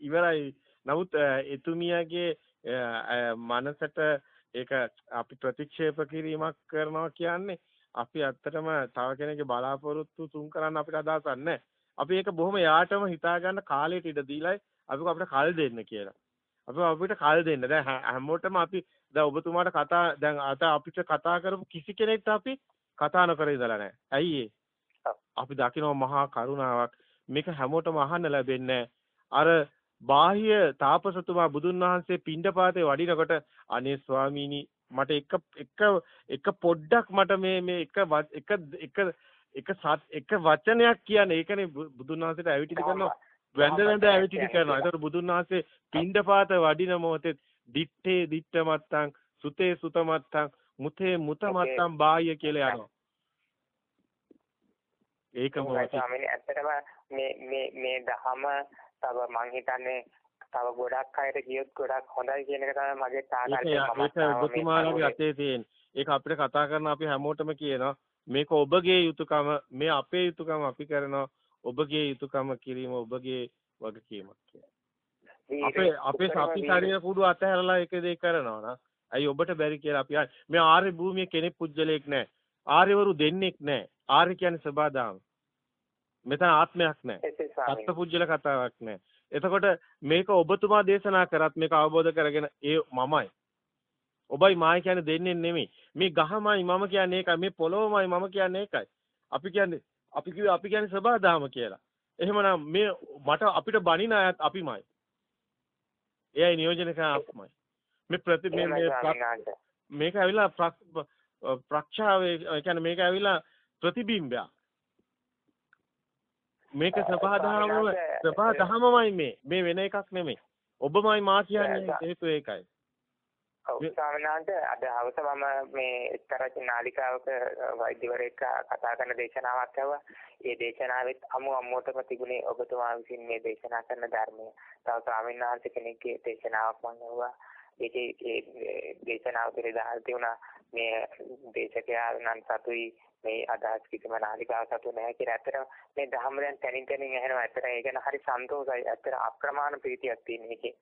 ඉවරයි. නමුත් එතුමියගේ මනසට ඒක අපි ප්‍රතික්ෂේප කිරීමක් කරනවා කියන්නේ අපි ඇත්තටම තව කෙනෙක්ගේ බලාපොරොත්තු තුන් කරන්න අපිට අදහසක් නැහැ. අපි ඒක බොහොම යාටම හිතා ගන්න කාලයට ඉඩ දීලායි අපි අපිට කල් දෙන්න කියලා. අපි අපිට කල් දෙන්න. දැන් හැමෝටම අපි දැන් ඔබතුමාට කතා දැන් අත අපිට කතා කරපු කිසි කෙනෙක්ට අපි කතා නොකර ඉඳලා නැහැ. ඇයි අපි දකිනවා මහා කරුණාවක්. මේක හැමෝටම අහන්න ලැබෙන්නේ අර බාහ්‍ය තාපසතුමා බුදුන් වහන්සේ පිණ්ඩපාතේ වඩිනකොට අනේ ස්වාමීනි මට එක එක එක පොඩ්ඩක් මට මේ මේ එක එක එක එක එක වචනයක් කියන්නේ. ඒකනේ බුදුන් වහන්සේට ඇවිටිලි කරනවා වැඳ වැඳ ඇවිටිලි කරනවා ඒතකොට බුදුන් වහන්සේ පිණ්ඩපාත වඩින මොහොතේ දිත්තේ දිත්ත මත්තං සුතේ සුත මත්තං මුතේ මුත මත්තං බාහ්‍ය කියලා යනවා. ඒකම ස්වාමීනි ඇත්තටම මේ මේ මේ දහම තව මං හිතන්නේ තව ගොඩක් අයට කියොත් ගොඩක් හොඳයි කියන එක තමයි මගේ තාකල්පය මම ඒක ඔබතුමාලගේ අතේ තියෙන. ඒක අපිට කතා කරන අපි හැමෝටම කියනවා මේක ඔබගේ යුතුයකම මේ අපේ යුතුයකම අපි කරනවා ඔබගේ යුතුයකම කිරීම ඔබගේ වගකීමක් අපේ අපේ සපි ශරීර කුඩු අතහැරලා ඒක දෙයක් කරනවා නා. ඇයි ඔබට බැරි කියලා අපි මේ ආර්ය භූමියේ කෙනෙක් පුජ්‍යලයක් නැහැ. ආර්යවරු දෙන්නෙක් නැහැ. ආර්ය කියන්නේ සබාදාම. මෙතන ආත්මයක් නැහැ. සත්පුජ්‍යල කතාවක් නැහැ. එතකොට මේක ඔබතුමා දේශනා කරත් මේක අවබෝධ කරගෙන ඒ මමයි. ඔබයි මායි කියන්නේ දෙන්නේ නෙමෙයි. මේ ගහමයි මම කියන්නේ ඒකයි. මේ පොළොවමයි මම කියන්නේ ඒකයි. අපි කියන්නේ අපි කිව්වේ අපි කියන්නේ සබාදාම කියලා. එහෙමනම් මේ මට අපිට බනින අයත් අපිමයි. එයයි නියෝජනය කරන අපිමයි. මේ ප්‍රති මේ මේක ඇවිල්ලා ප්‍රක්ෂාවේ කියන්නේ මේක ඇවිල්ලා ප්‍රතිබිම්බයක්. මේක සබහාදහම සබහාදහමමයි මේ. මේ වෙන එකක් නෙමෙයි. ඔබමයි මා කියන්නේ හේතුව ඒකයි. ඔව් ස්වාමීන් වහන්සේ අද හවස මම මේ එක්තරා නාලිකාවක වෛද්‍යවරයෙක් කතා කරන දේශනාවක් ඇහුවා. ඒ දේශනාවෙත් අමු අම්මෝටම තිබුණේ ඔබතුමා විසින් මේ දේශනා කරන ධර්මය. තව ස්වාමීන් වහන්සේ කෙනෙක්ගේ දේශනාවක් මම ඇහුවා. ඒකේ දේශනාව පිළිදාල් තියුණා මේ දේශකයා නම් සතුයි මේ අදහස් කිසිම නාලිකාවක් සතු නැහැ කියලා. ඇත්තට මේ ධර්ම දැන් තනින් තනින් ඇහෙනවා. ඇත්තට ඒ ගැන හරි සන්තෝෂයි. ඇත්තට අප්‍රමාණ ප්‍රීතියක් තියෙන එකේ.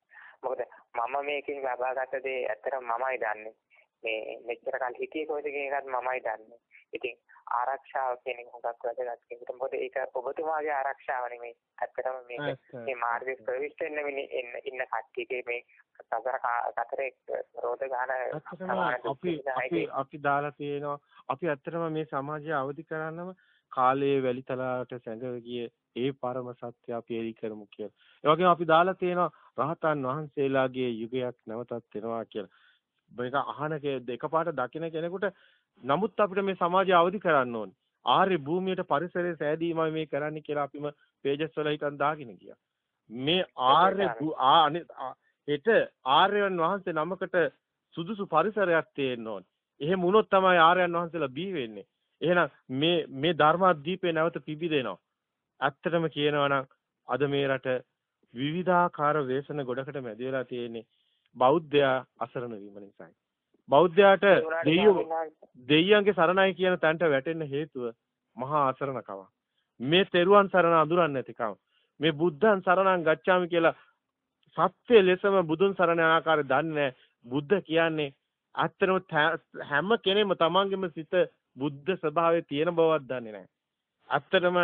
මොකද මම මේකෙන් ලබාගත දේ ඇත්තටම මමයි දන්නේ. මේ මෙච්චර කල් හිතියේ කොයිද කියන එකත් මමයි දන්නේ. ඉතින් ආරක්ෂාව කියන එක හුඟක් වැදගත් කෙනෙකුට මොකද ඒක ඔබතුමාගේ ආරක්ෂාව නෙමෙයි. ඇත්තටම මේක මේ මාර්ගයේ ප්‍රවිෂ්ඨ වෙන්න ඉන්න ඉන්න කට්ටියගේ මේ සතර කතරේ රෝධ ගන්න අපි අපි අපි දාලා තියෙනවා අපි ඇත්තටම මේ සමාජය අවදි කරන්නම කාලයේ වැලිතලාවට සැඟව ගිය ඒ පරම සත්‍ය අපි එලි කරමු කියලා. ඒ වගේම අපි දාලා තියෙනවා රහතන් වහන්සේලාගේ යුගයක් නැවතත් එනවා කියලා. මේක අහන එකපාරට දකින කෙනෙකුට නමුත් අපිට මේ සමාජය අවදි කරන්න ඕනේ. ආර්ය භූමියට පරිසරයේ සෑදීමයි මේ කරන්න කියලා අපිම පේජස් වල හිටන් දාගෙන ගියා. මේ ආර්ය හෙට ආර්යයන් වහන්සේ නමකට සුදුසු පරිසරයක් තියෙන්න ඕනේ. එහෙම වුණොත් තමයි ආර්යයන් වහන්සේලා බිහි වෙන්නේ. එහෙනම් මේ මේ ධර්මාදීපේ නැවත පිබිදෙනවා. ඇත්තටම කියනවා නම් අද මේ රට විවිධාකාර වේසන ගොඩකට මැද වෙලා තියෙන්නේ බෞද්ධයා අසරණ වීම නිසායි. බෞද්ධයාට දෙයියෝ දෙයියන්ගේ සරණයි කියන තැනට වැටෙන්න හේතුව මහා අසරණකම. මේ තෙරුවන් සරණ අඳුරන්නේ නැතිකම. මේ බුද්ධං සරණං ගච්ඡාමි කියලා සත්‍ය ලෙසම බුදුන් සරණ යන ආකාරය දන්නේ බුද්ධ කියන්නේ ඇත්තටම හැම කෙනෙම තමන්ගේම සිත බුද්ධ ස්වභාවයේ තියෙන බවක් දන්නේ නැහැ. ඇත්තටම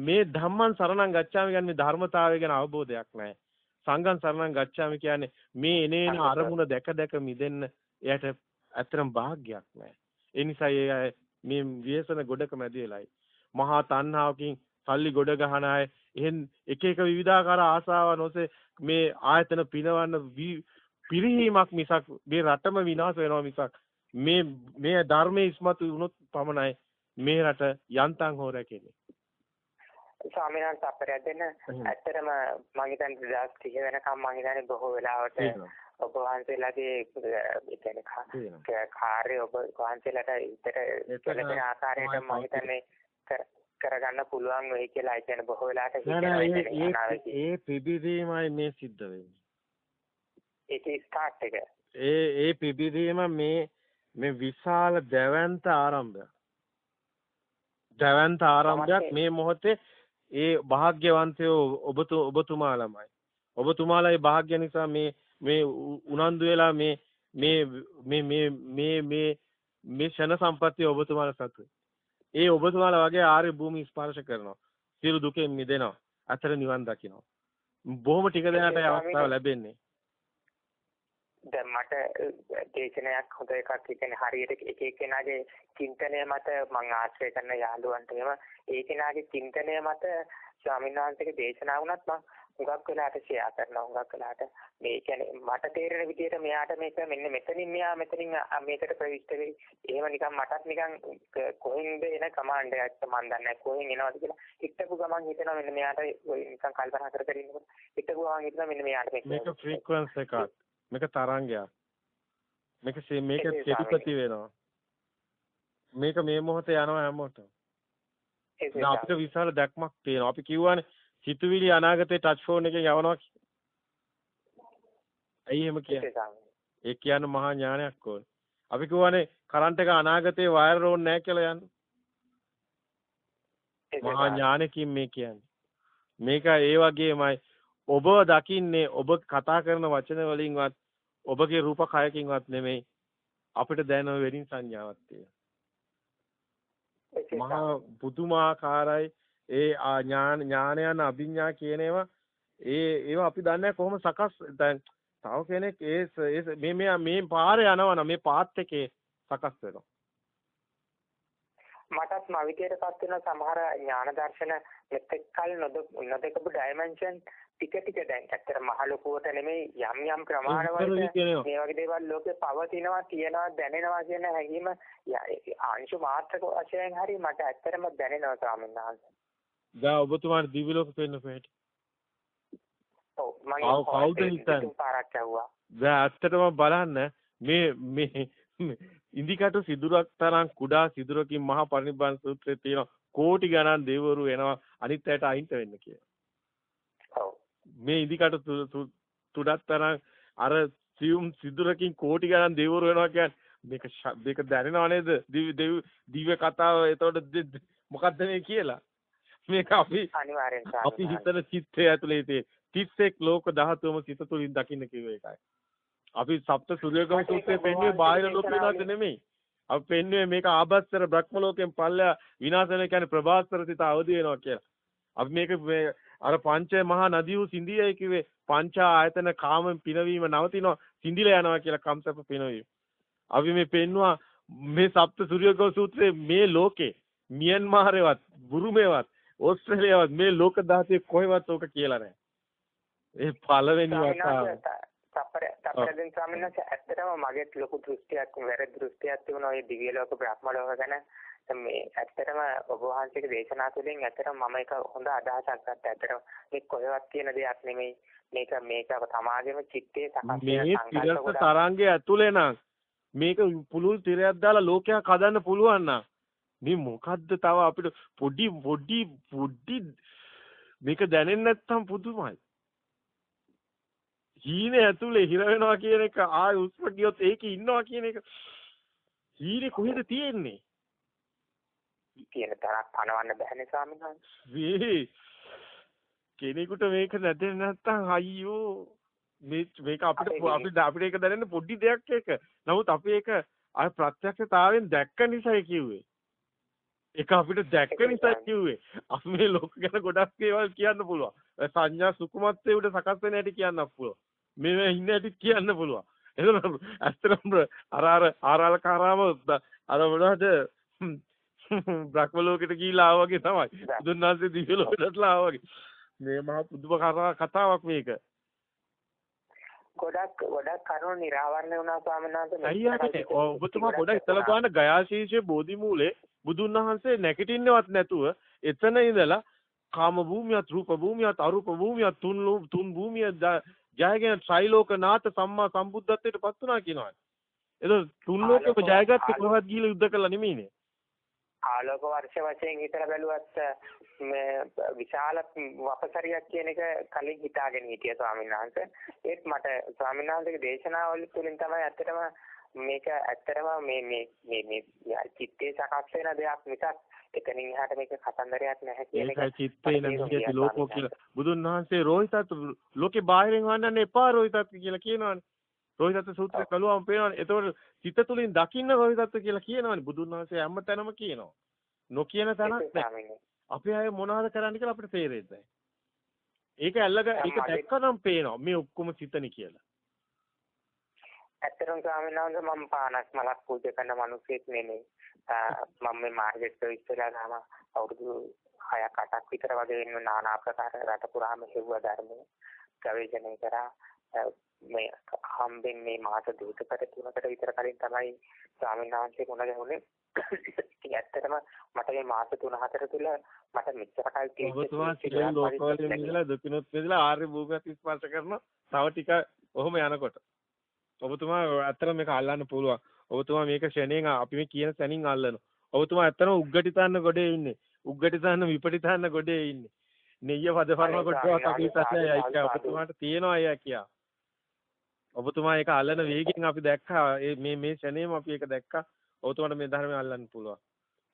මේ ධම්මං සරණං ගච්ඡාමි කියන්නේ ධර්මතාවය ගැන අවබෝධයක් නැහැ. සංඝං සරණං ගච්ඡාමි කියන්නේ මේ එනේන අරමුණ දැක දැක මිදෙන්න එයාට ඇත්තටම වාග්යක් නැහැ. ඒ නිසා ඒ මේ විශේෂණ ගොඩක මැදි වෙලයි. මහා තණ්හාවකින් සල්ලි ගොඩ ගහන අය එහෙන් එක එක විවිධාකාර ආසාවන් ඔස්සේ මේ ආයතන පිනවන්න පිරිහීමක් මිසක් මේ රටම විනාශ වෙනවා මිසක් මේ මේ ධර්මයේ ඉස්මතු වුණොත් පමණයි මේ රට යන්තම් හෝ රැකෙන්නේ. ස්වාමීන් වහන්සේ අපරයක් දෙන්න ඇත්තටම මම හිතන්නේ 2030 වෙනකම් මම හිතන්නේ බොහෝ වෙලාවට ඔබ වහන්සේලාගේ ඒ කියන්නේ කාර්ය ඔබ වහන්සේලාට ඉතර කෙලෙන ආකාරයට මම හිතන්නේ කරගන්න පුළුවන් වෙයි කියලා. ඒ කියන්නේ බොහෝ වෙලාවට හිතනවා ඒ පිබිදීමයි මේ සිද්ධ වෙන්නේ. ඒකේ ස්ටාර්ට් එක. ඒ ඒ පිබිදීම මේ මේ විශාල දැවැන්ත ආරම්භයක්. දැවැන්ත ආරම්භයක් මේ මොහොතේ ඒ වාග්යවන්තයෝ ඔබතු ඔබතුමාලමයි. ඔබතුමාලා ඒ වාග්ය නිසා මේ මේ උනන්දු වෙලා මේ මේ මේ මේ මේ මේ මේ ෂණ සම්පත්තිය ඔබතුමාලා සතුයි. ඒ ඔබතුමාලා වගේ ආර්ය භූමි ස්පර්ශ කරනවා. සියලු දුකෙන් මිදෙනවා. අතර නිවන් දකිනවා. බොහොම ටික දෙනාට අවස්ථාව ලැබෙන්නේ. දැන් මට දේශනයක් හොඳ එකක් කියන්නේ හරියට එක එක්කෙනාගේ චින්තනය මත මම ආශ්‍රය කරන යාළුවන්ට එහෙම ඒ කෙනාගේ චින්තනය මත ස්වාමීන් වහන්සේගේ දේශනාව වුණත් මම හුඟක් වෙලාට ෂෙයා කරනවා. හුඟක් වෙලාට මේ කියන්නේ මට තේරෙන විදිහට මෙයාට මේක මෙන්න මෙතනින් මෙයා මෙතනින් මේකට ප්‍රවිෂ්ඨ වෙයි. එහෙම නිකන් මටත් නිකන් කොහෙන්ද එන කමාන්ඩ් එකක් මන් දන්නේ කොහෙන් එනවද කියලා හිටපු ගමන් හිතනවා මෙන්න මෙයාට නිකන් කල්පනා කර කර ඉන්නකොට හිටපු ගමන් හිතනවා මෙන්න මෙයාට මේක ෆ්‍රීකවන්ස් එකක්. මේක තරංගයක්. මේක මේක කෙටිපති වෙනවා. මේක මේ මොහොතේ යනවා හැමෝටම. අපිට විශාල දැක්මක් තියෙනවා. අපි කියවනේ සිතුවිලි අනාගතේ ටච් ෆෝන් එකෙන් යවනවා ඇයි එහෙම කියන්නේ? ඒ කියන්නේ මහා ඥානයක් ඕනේ. අපි කියවනේ කරන්ට් එක අනාගතේ වයර් ඕනේ නැහැ කියලා යන්නේ. මහා ඥානකින් මේ කියන්නේ. මේක ඒ වගේමයි ඔබ දකින්නේ ඔබ කතා කරන වචන වලින්වත් ඔබගේ රූප කයකින්වත් නෙමෙයි අපිට දැනෙන වෙනින් සංඥාවක් තියෙනවා. මහා පුදුමාකාරයි ඒ ඥාන ඥානයන් අභිඥා කියන ඒවා ඒ ඒවා අපි දන්නේ කොහොම සකස් දැන් තව කෙනෙක් ඒ මේ මේ මේ පාරේ යනවනම් මේ පාත් එකේ සකස් වෙනවා. මටත් මවිතයටපත් වෙන සමහර ඥාන දර්ශන මෙතෙක් කල නොදකපු ඩයිමන්ෂන් ටික ටික දැන් ඇත්තට මහ ලොකුවට නෙමෙයි යම් යම් ප්‍රමාණවලට මේ වගේ දේවල් ලෝකේ පවතිනවා තියෙනවා දැනෙනවා කියන හැඟීම අංශු මාත්‍රක වශයෙන් හරි මට ඇත්තටම දැනෙනවා ස්වාමීන් වහන්සේ. දැන් ඔබතුමාට දිවි ලෝක පෙන්න කොහෙට? ඔව් මම කවු- කවුද හිතන්නේ? දැන් ඇත්තටම බලන්න මේ මේ ඉන්දිකටු සිදුරක් තරම් කුඩා සිදුරකින් මහා පරිනිබ්බාන සූත්‍රයේ තියෙන කෝටි ගණන් දෙවිවරු එනවා අනිත් අයට අයින්ට වෙන්න කියලා. මේ ඉදිකට තුඩක් තරම් අර සියුම් සිදුරකින් කෝටි ගණන් දෙවිවරු වෙනවා කියන්නේ මේක මේක දැනෙනව නේද? දිව්‍ය දෙව්- දිව්‍ය කතාව එතකොට දෙ- දෙ- මොකද්ද මේ කියලා? මේක අපි අනිවාර්යෙන් අපි හිතන චිත්තය ඇතුලේ තියෙන. 31 ලෝක ධාතුවම සිත තුළින් දකින්න කිව්ව එකයි අපි සප්ත සූර්යගම සූත්‍රයේ පෙන්වන්නේ බාහිර ලෝක විනාශ නෙමෙයි අපි පෙන්වන්නේ මේක ආභස්තර බ්‍රහ්ම ලෝකයෙන් පල්ලා විනාශ වෙන කියන්නේ ප්‍රභාස්තර සිත අවදි වෙනවා කියලා අපි මේක මේ අර පංච මහා නදියු සිඳියයි කිව්වේ පංච ආයතන කාම පිනවීම නවතිනවා සිඳිලා යනවා කියලා කම්සප පිනවීම. අපි මේ පෙන්නවා මේ සප්ත සූර්යගෝ සූත්‍රයේ මේ ලෝකේ මියන්මාරේවත් බුරුමේවත් ඕස්ට්‍රේලියාවත් මේ ලෝක ධාතුවේ කොහෙවත් ඕක කියලා නැහැ. ඒ පළවෙනි වතාව. තප්පර තප්පරෙන් ස්වාමීන් වහන්සේ ඇත්තටම මගේත් ලොකු දෘෂ්ටියක් වැරදි දෘෂ්ටියක් තිබුණා ওই දිව්‍ය ලෝක බ්‍රහ්ම ලෝක ගැන. මේ ඇත්තටම ඔබ වහන්සේගේ දේශනා තුළින් ඇත්තටම මම එක හොඳ අදහසක් ගත්තා. ඇත්තටම මේ කොහෙවත් තියෙන දෙයක් නෙමෙයි. මේක මේක තමාගේම චිත්තේ සකස් වෙන සංකල්ප තරංගයේ ඇතුලේ නම් මේක පුළුල් තිරයක් දාලා ලෝකයක් හදන්න පුළුවන් නම් මේ මොකද්ද තව අපිට පොඩි පොඩි පොඩි මේක දැනෙන්නේ නැත්තම් පුදුමයි. හීනේ ඇතුලේ හිර වෙනවා කියන එක ආය උස්ම ගියොත් ඒකේ ඉන්නවා කියන එක හීනේ කොහෙද තියෙන්නේ? තියෙන තරක් පණවන්න බැහැනේ ස්වාමීන් වහන්සේ කෙනෙකුට මේක නැදෙන්නේ නැත්තම් අයියෝ මේ මේක අපිට අපේ අපිට අපිට ඒක දැනෙන්න පොඩි දෙයක් ඒක. නමුත් අපි ඒක අර ප්‍රත්‍යක්ෂතාවයෙන් දැක්ක නිසායි කිව්වේ. ඒක අපිට දැක්ක නිසා කිව්වේ. අපි මේ ලෝක ගැන ගොඩක් දේවල් කියන්න පුළුවන්. සංඥා සුකුමත්යේ උඩ සකස් වෙන හැටි කියන්නත් පුළුවන්. මේ ඉන්න හැටි කියන්න පුළුවන්. එතන ඇත්තටම අර අර ආරාලකාරාම අර මොනවද බ්‍රහ්ම ලෝකෙට ගිහිලා ආවා වගේ තමයි. බුදුන් වහන්සේ දිව්‍ය ලෝකෙටලා ආවා වගේ. මේ මහා පුදුම කතාවක් මේක. ගොඩක් ගොඩක් කරුණු නිරාවරණය වුණා ස්වාමීන් වහන්සේ ඔබතුමා පොඩ්ඩක් ඉතලා බලන්න ගයාශීෂයේ බෝධි මූලේ බුදුන් වහන්සේ නැගිටින්නවත් නැතුව එතන ඉඳලා කාම භූමියත් රූප භූමියත් අරූප භූමියත් තුන් තුන් භූමිය ද- ජයගෙන ත්‍රිලෝකනාථ සම්මා සම්බුද්ධත්වයට පත් වුණා කියනවා. ඒක තුන් ලෝකෙම ජයගත්තේ කොහොමද ගිහලා යුද්ධ කළා නෙමෙයිනේ. ආලෝක වර්ෂ වශයෙන් හිතලා බැලුවත් මේ විශාල වපසරියක් කියන එක කලින් හිතාගෙන හිටියා ස්වාමීන් වහන්සේ. ඒත් මට ස්වාමීන් වහන්සේගේ දේශනාවල තුලින් තමයි ඇත්තටම මේක ඇත්තටම මේ මේ මේ මේ චිත්තේ සකස් වෙන දෙයක් මිසක් එතනින් එහාට මේක කතන්දරයක් නැහැ කියන ඒකයි එක චිත්තේන විහෙති ලෝකෝ කියලා. බුදුන් වහන්සේ රෝහිතත් ලෝකේ බාහිරින් වන්නන්න එපා රෝහිතත් කියලා කියනවානේ. රෝහිතත් සූත්‍රය කළුවම පේනවානේ. එතකොට චිත්ත තුලින් දකින්න රෝහිතත් කියලා කියනවානේ. බුදුන් වහන්සේ හැම තැනම කියනවා. නොකියන තැනක් නැහැ. අපි අය මොනවද කරන්න කියලා අපිට තේරෙන්නේ නැහැ. ඒක ඇල්ලක ඒක දැක්කනම් පේනවා මේ ඔක්කොම සිතනේ කියලා. ඇත්තටම ස්වාමීන් වහන්සේ මම පානක් මලක් පූජා කරන මිනිසෙක් නෙමෙයි. මම මේ මාර්ගෙට ඉස්සරලා ගාම අවුරුදු 6ක් 8ක් විතර වගේ වෙන নানা ආකාර රට පුරාම හෙව්ව ධර්මයේ ගවේෂණය කරා. මේ හම්බෙන් මේ මාස දෙකකට තුනකට විතර කලින් තමයි ස්වාමීන් වහන්සේ මුණ ගැහුනේ. ඉතින් ඇත්තටම මට මේ මාස 3-4 තුල මට මෙච්චර කල් තියෙච්ච ඔබතුමා ගොඩාක් ලෝකවලින් මිදලා දුකිනුත් මිදලා ආර්ය භූමියත් ස්පර්ශ කරනවා. තව ටික ඔහොම යනකොට. ඔබතුමා ඇත්තට මේක අල්ලන්න පුළුවන්. ඔබතුමා මේක ෂණයෙන් අපි මේ කියන සැනින් අල්ලනවා. ඔබතුමා ඇත්තටම උග්ගටිතන්න ගොඩේ ඉන්නේ. උග්ගටිතන්න විපටිතන්න ගොඩේ ඉන්නේ. නෙయ్య වදපරම කොටවත් අපි සත්‍යයි අයියා ඔබතුමාට තියෙනවා අයියා කියා. ඔබතුමා ඒක අල්ලන වේගෙන් අපි දැක්කා. මේ මේ ෂණේම අපි ඒක දැක්කා. ඔබතුමාට මේ ධර්මය අල්ලන්න පුළුවන්.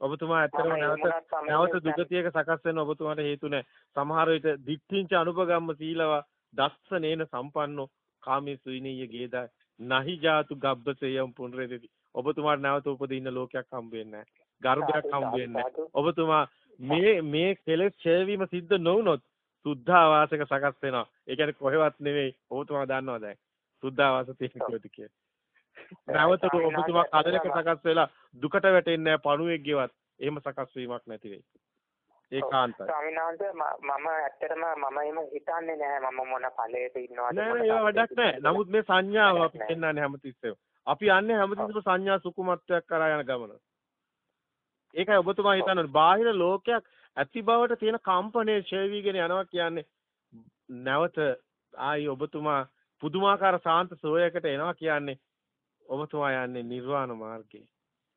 ඔබතුමා ඇත්තටම නැවත නැවත දුගතියක සකස් වෙන ඔබතුමාට හේතු නැහැ. සමහර විට දික්ඨින්ච අනුපගම්ම සීලව දස්සනේන සම්පන්නෝ කාමේසු විනීය ගේදා නහි ජාතු ගබ්බසයම් පුනරෙති. ඔබතුමාට නැවත උපදින්න ලෝකයක් හම්බ වෙන්නේ නැහැ. ගර්භයක් හම්බ වෙන්නේ නැහැ. ඔබතුමා මේ මේ කෙලෙස් ඡය වීම සිද්ධ නොවුනොත් සුද්ධාවාසක සකස් වෙනවා. ඒ කියන්නේ කොහෙවත් නෙවෙයි. ඔබතුමා දන්නවා දැන්. සුද්ධාවාස තියෙන කොහෙද කියලා. නැවත ඔබතුමා කලලක සකස් වෙලා දුකට වැටෙන්නේ නැහැ පණුවෙක් ගෙවත්. එහෙම සකස් වීමක් නැති වෙයි. ඒකාන්තයි. ස්වාමීන් වහන්සේ මම ඇත්තටම මම එහෙම හිතන්නේ නැහැ මම මොන ඵලයක ඉන්නවද නෑ නෑ වැඩක් නෑ. නමුත් මේ සංඥාව අපි පෙන්වන්නේ හැමතිස්සෙම. අපි යන්නේ හැමතිස්සෙම සංඥා සුකුමත්වයක් කරා යන ගමන. ඒකයි ඔබතුමා හිතන්නේ බාහිර ලෝකයක් ඇති බවට තියෙන කම්පණය ඡය වීගෙන යනවා කියන්නේ නැවත ආයි ඔබතුමා පුදුමාකාර සාන්ත සෝයකට එනවා කියන්නේ ඔබතුමා යන්නේ නිර්වාණ මාර්ගේ.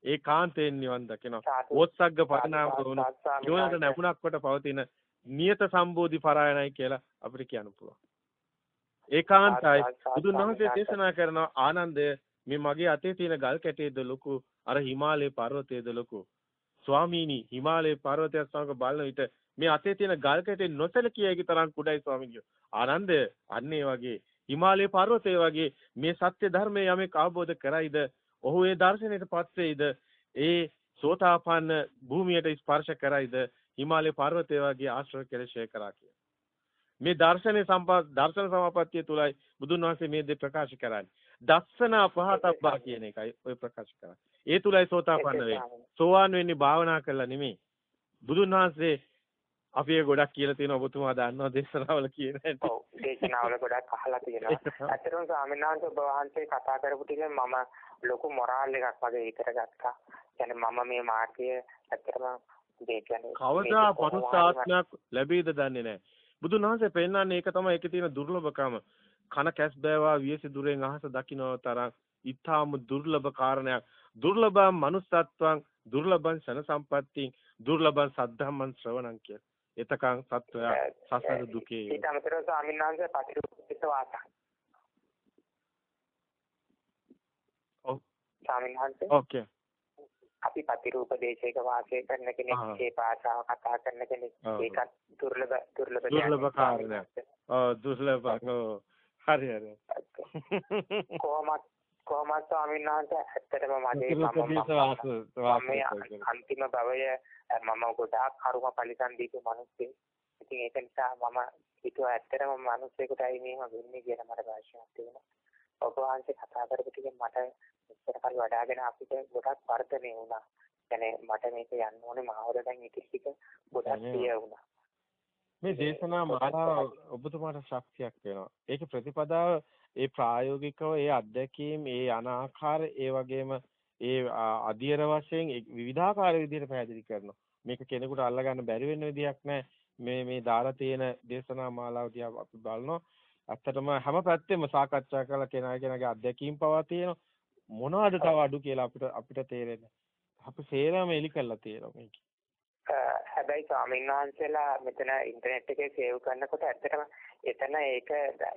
ඒකාන්තයෙන් නිවන් දකිනවා. ඕත්සග්ග පරිණාම වුණු නිවනට නැමුණක් කොට පවතින නියත සම්බෝධි පරායනයි කියලා අපිට කියන්න පුළුවන්. ඒකාන්තයි. බුදුන් වහන්සේ දේශනා කරන ආනන්දය මේ මගේ අතේ තියෙන ගල් කැටේද ලොකු අර හිමාලයේ පර්වතයේද ලොකු ස්වාමීනි හිමාලයේ පර්වතයත් සමග බලන විට මේ අතේ තියෙන ගල් කැටේ නොසලකිය හැකි තරම් කුඩයි ස්වාමීනි. ආනන්දය අන්න ඒ වගේ හිමාලයේ පර්වතය වගේ මේ සත්‍ය ධර්මය යමෙක් අවබෝධ කරයිද ඔහු ඒ දර්ශනයටපත් වෙයිද ඒ සෝතාපන්න භූමියට ස්පර්ශ කරයිද හිමාලය පර්වතය වගේ ආශ්‍රව කෙලෙෂය කරා කිය. මේ දර්ශනේ සම්පත් දර්ශන සමාපත්තිය තුලයි බුදුන් වහන්සේ මේ දේ ප්‍රකාශ කරන්නේ. දස්සන පහතබ්බා කියන එකයි ඔය ප්‍රකාශ කරන්නේ. ඒ තුලයි සෝතාපන්න වෙන්නේ. සෝවාන් වෙන්නේ භාවනා කළා නෙමෙයි. බුදුන් වහන්සේ අපි ඒ ගොඩක් කියලා තියෙනවා ඔබතුමා දන්නවා දේශනාවල කියන හැටි. ඔව් දේශනාවල ගොඩක් අහලා තියෙනවා. ඇත්තටම ස්වාමීන් වහන්සේ ඔබ වහන්සේ කතා කරපු ටික මම ලොකු මොරාල් එකක් වගේ හිතට ගත්තා. يعني මම මේ මාර්ගය ඇත්තටම මේ කියන්නේ කවදා පනුස්සාත්මයක් ලැබෙයිද දන්නේ නැහැ. බුදුන් වහන්සේ පෙන්නන්නේ ඒක තමයි ඒකේ තියෙන දුර්ලභකම. කන කැස් බෑවා වියසි දුරෙන් අහස දකින්න තරම් ඊටාම දුර්ලභ කාරණයක්. දුර්ලභම් manussත්වං දුර්ලභං ශන සම්පත්තිං දුර්ලභං සද්ධම්මං ශ්‍රවණං කිය. එතකන් සත්වයා සසර දුකේ ඊට අමතරව ස්වාමීන් වහන්සේ පටිච්ච වාසං. ඔව්. ස්වාමීන් වහන්සේ ඕකේ. අපි ප්‍රතිරූප දේශයක වාසය කරන කෙනෙක් ඒ භාෂාව කතා කරන කෙනෙක් ඒකත් දුර්ලභ දුර්ලභ දුර්ලභ කාරණයක්. ඔව් දුර්ලභ හරි හරි. කොහොමත් කොහොමත් ස්වාමීන් වහන්සේ ඇත්තටම මගේ මම අන්තිම භවය මම ගොඩාක් කර්ම පරිසම් දීපු මිනිස්සෙක්. ඉතින් ඒක නිසා මම හිතුවා ඇත්තටම මිනිස්සෙකුටයි මේව වෙන්නේ කියලා මට ප්‍රශ්නයක් තිබුණා. ඔබ වහන්සේ කතා කරපු ටික මට ඉස්සර කල් වඩාගෙන අපිට ගොඩක් වර්ධනය වුණා. يعني මට මේක යන්න ඕනේ මාවර දැන් ඉතින් ටික ගොඩක් ප්‍රිය වුණා. මේ දේශනා මාලාව ඔබතුමාට ශක්තියක් වෙනවා. ඒක ප්‍රතිපදාව ඒ ප්‍රායෝගිකව ඒ අත්දැකීම් ඒ අනාකාර ඒ වගේම ඒ අධියර වශයෙන් විවිධාකාර විදිහට පැහැදිලි කරනවා. මේක කෙනෙකුට අල්ලගන්න බැරි වෙන විදියක් නැහැ. මේ මේ දාලා තියෙන දේශනා මාලාව දිහා අපි බලනවා. ඇත්තටම හැම පැත්තෙම සාකච්ඡා කරලා කෙනා කෙනාගේ අත්දැකීම් පවා තියෙනවා. මොනවද තව අඩු කියලා අපිට අපිට තේරෙන්නේ. අපි සේරම එලි කරලා තියෙනවා මේක. හැබැයි ස්වාමීන් වහන්සේලා මෙතන ඉන්ටර්නෙට් එකේ සේව් කරනකොට ඇත්තටම එතන ඒක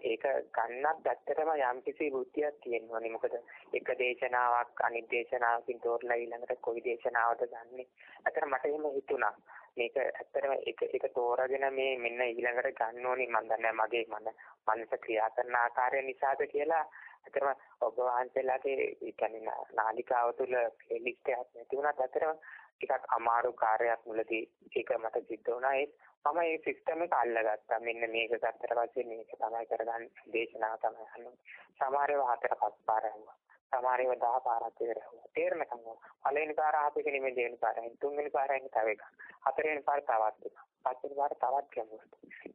ඒක ගන්නත් ඇත්තටම යම්කිසි බුද්ධියක් තියෙනවනේ මොකද එක දේශනාවක් අනිත් දේශනාවකින් තෝරලා ඊළඟට කොයි දේශනාවද ගන්නෙ? ඇත්තට මට එහෙම හිතුණා. මේක ඇත්තටම එක එක තෝරාගෙන මේ මෙන්න ඊළඟට ගන්න ඕනි. මම දන්නේ මගේ මන මනස ක්‍රියා කරන ආකාරය නිසාද කියලා. ඇත්තටම ඔබ වහන්සේලාගේ ඒ කියන්නේ නාලිකාව තුළ ප්ලේලිස්ට් එකක් නැති වුණත් ඇත්තටම ටිකක් අමාරු කාර්යයක් මුලදී ඒක මට සිද්ධ වුණා. ඒ මම මේ සිස්ටම් එක අල්ලගත්තා. මෙන්න මේක ගත්තට පස්සේ මේක තමයි කරගන්න දේශනාව තමයි අහන්නේ. සමහර ඒවා හතර පහ පාර ඇහුවා. සමහර ඒවා දහ පාරක් විතර ඇහුවා. තේරෙනකම් පළවෙනි පාර ආපේක නෙමෙයි දෙවෙනි පාර ඇහින් තුන්වෙනි පාර ඇහින් තව එකක්. හතරවෙනි පාර තවත් එකක්. පස්වෙනි පාර තවත් ගැඹුරට.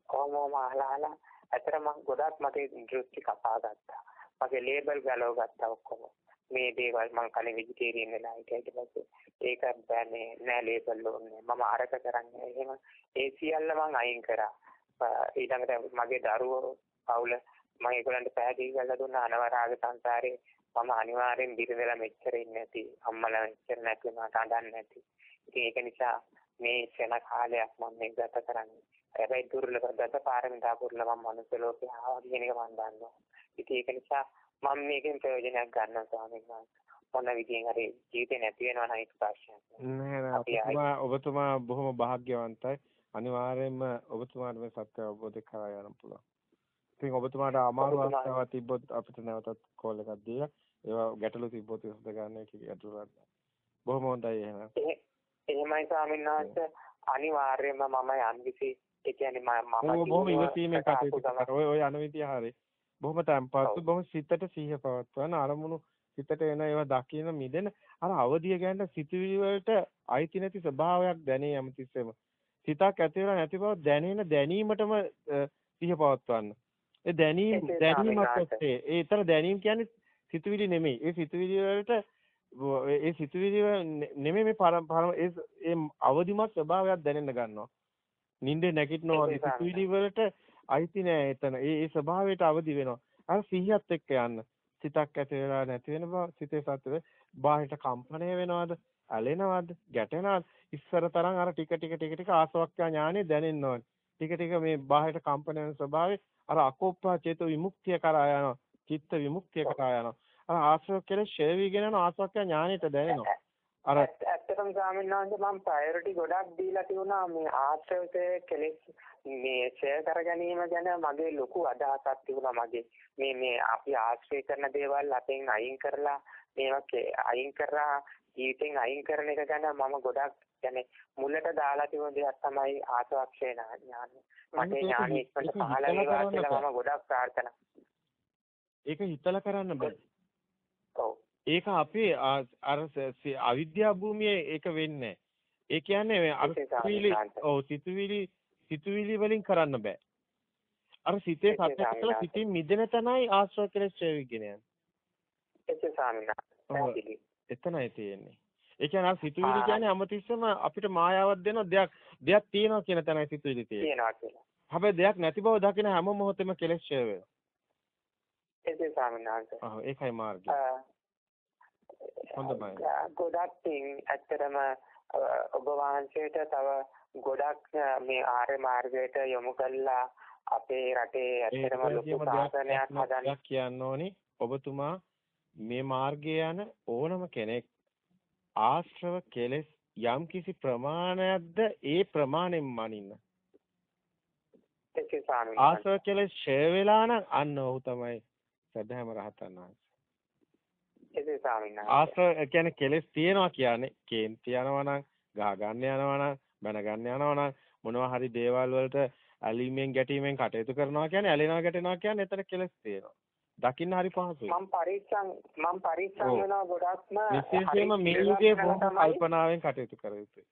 කොහොමම අහලා අහලා ඇත්තට මම ගොඩක් මගේ දෘෂ්ටි කපා ගත්තා. මගේ ලේබල් ගලව ගත්තා ඔක්කොම. මේ දේවල් මං කලින් වෙජිටේරියන් වෙලා හිටියා ඊට පස්සේ ඒක බෑනේ නෑ ලේබල් ඕනේ. මම අරක කරන්නේ එහෙම ඒ සියල්ල මං අයින් කරා. ඊළඟට මගේ දරුවෝ පවුල මම ඒගොල්ලන්ට පැහැදිලි කරලා දුන්නා අනවරාග සංසාරේ මම අනිවාර්යෙන් බිරිඳලා මෙච්චර ඉන්නේ නැති අම්මලා මෙච්චර නැති මට අඬන්නේ නැති. ඉතින් ඒක නිසා මේ ක්ෂණ කාලයක් මම මේ ගත කරන්නේ. හැබැයි දුර්ලභ දත පාරමිතා පුරලා මම මනුස්ස ලෝකේ ආවා කියන එක මම දන්නවා. ඉතින් ඒක නිසා මම මේකෙන් ප්‍රයෝජනයක් ගන්නවා ස්වාමීන් වහන්සේ. මොන විදියෙන් හරි ජීවිතේ නැති වෙනවා නම් ඒක ප්‍රශ්නයක් නෑ ඔබතුමා බොහොම වාග්යවන්තයි. අනිවාර්යයෙන්ම ඔබතුමාට මේ සත්‍ය අවබෝධ කරා යන්න පුළුවන්. ඉතින් ඔබතුමාට අමාරු අවස්ථාවක් තිබ්බොත් අපිට නැවතත් කෝල් එකක් දීලා ඒවා ගැටලු තිබ්බොත් විසඳ ගන්න එක ගැටලුවක් බොහොම හොඳයි එහෙනම්. එහෙමයි ස්වාමීන් වහන්සේ අනිවාර්යයෙන්ම මම යම්කිසි ඒ කියන්නේ මම බොහොම ඉවසීමෙන් කටයුතු කරා. ඔය ඔය අනවිතිය හරියි. බොහොම තැම්පත්ව බොහොම සිතට සිහිය පවත්වන අරමුණු සිතට එන ඒවා දකින්න මිදෙන අර අවදිය ගැන සිතුවිලි වලට අයිති නැති ස්වභාවයක් දැනේ යම්තිස්සෙම සිතක් ඇති වෙලා නැති බව දැනෙන දැනීමටම සිහිය පවත්වන්න. ඒ දැනීම දැනීමක් ඔස්සේ. ඒ ඊතර දැනීම කියන්නේ සිතුවිලි නෙමෙයි. ඒ සිතුවිලි වලට ඒ සිතුවිලි නෙමෙයි මේ පරම ඒ ඒ අවදිමත් ස්වභාවයක් දැනෙන්න ගන්නවා. නිින්දේ නැගිටිනවා සිතුවිලි වලට අයිති නෑ එතන. ඒ ඒ ස්වභාවයට අවදි වෙනවා. අර සිහියත් එක්ක යන්න. සිතක් ඇති වෙලා නැති වෙන බව සිතේ සත්‍ය බාහිරට කම්පණය වෙනවද? ඇලෙනවද? ගැටෙනවද? ඉස්සර තරම් අර ටික ටික ටික ටික ආසවක්ඛ්‍යා ඥානෙ දැනෙන්න ඕනේ. ටික ටික මේ බාහිරට කම්පණය වෙන ස්වභාවය අර අකෝප්පා චේතෝ විමුක්තිය කරා යනවා. චිත්ත විමුක්තිය කරා යනවා. අර ආශ්‍රව කෙලෙස් ෂේ වීගෙන යන ආසවක්ඛ්‍යා ඥානෙට දැනෙනවා. අර ඇත්තටම ස්වාමීන් වහන්සේ මම ප්‍රයොරිටි ගොඩක් දීලා තියුණා මේ ආශ්‍රවයේ කෙලෙස් මේ ෂෙයා කර ගැනීම ගැන මගේ ලොකු අදහසක් තිබුණා මගේ මේ මේ අපි ආශ්‍රය කරන දේවල් අපෙන් අයින් කරලා මේවා අයින් කරලා ජීවිතෙන් අයින් කරන එක ගැන මම ගොඩක් يعني මුලට දාලා තිබුණ දෙයක් තමයි ආසවක්ෂේ ඥානය මට ඥානෙ ඉක්මනට පහළ වේවා කියලා මම ගොඩක් ප්‍රාර්ථනා ඒක හිතලා කරන්න බෑ ඔව් ඒක අපේ අර අවිද්‍යා භූමියේ ඒක වෙන්නේ ඒ කියන්නේ අර සිතුවිලි ඔව් සිතුවිලි සිතුවිලි වලින් කරන්න බෑ. අර සිතේ සත්‍යකල සිතින් මිදෙන තැනයි ආශ්‍රව කෙලෙස් ඡේවිගෙන යන්නේ එතනයි තියෙන්නේ. ඒ කියන්නේ අර සිතුවිලි කියන්නේ අමතිස්සම අපිට මායාවක් දෙන දෙයක් දෙයක් තියෙනවා කියන තැනයි සිතුවිලි තියෙන්නේ. තියෙනවා කියලා. හැබැයි දෙයක් නැති බව දකින හැම මොහොතෙම කෙලෙස් ඡේ වෙනවා. ඒක සාමිනා ඔව් ඒකයි මාර්ගය හොඳයි. ගොඩක් තින් ඇත්තටම ඔබ වහන්සේට තව ගොඩක් මේ ආර්ය මාර්ගයට යොමු කළා අපේ රටේ ඇත්තටම ලොකු සාසනයක් හදන්න කියන්න ඕනි ඔබතුමා මේ මාර්ගයේ යන ඕනම කෙනෙක් ආශ්‍රව කෙලෙස් යම් කිසි ප්‍රමාණයක්ද ඒ ප්‍රමාණයෙන් මනින්න. ආශ්‍රව කෙලෙස් ඡය වෙලා නම් අන්න ඔහු තමයි සදහම රහතන් වහන්සේ. එසේ ස්වාමීන් වහන්සේ. ආශ්‍රය කියන්නේ කෙලෙස් තියනවා කියන්නේ කේන්ති යනවා නම්, ගහ ගන්න යනවා නම්, බැන ගන්න යනවා නම් මොනවා හරි දේවල් වලට ඇලීමෙන් ගැටීමෙන් කටයුතු කරනවා කියන්නේ ඇලෙනවා ගැටෙනවා කියන්නේ එතන කෙලෙස් තියෙනවා. දකින්න හරි පහසුයි. මම පරීක්ෂම් මම පරීක්ෂම් වෙනවා ගොඩක්ම විශේෂයෙන්ම මේ යුගයේ බොහොම කල්පනාවෙන් කටයුතු කර යුතුයි.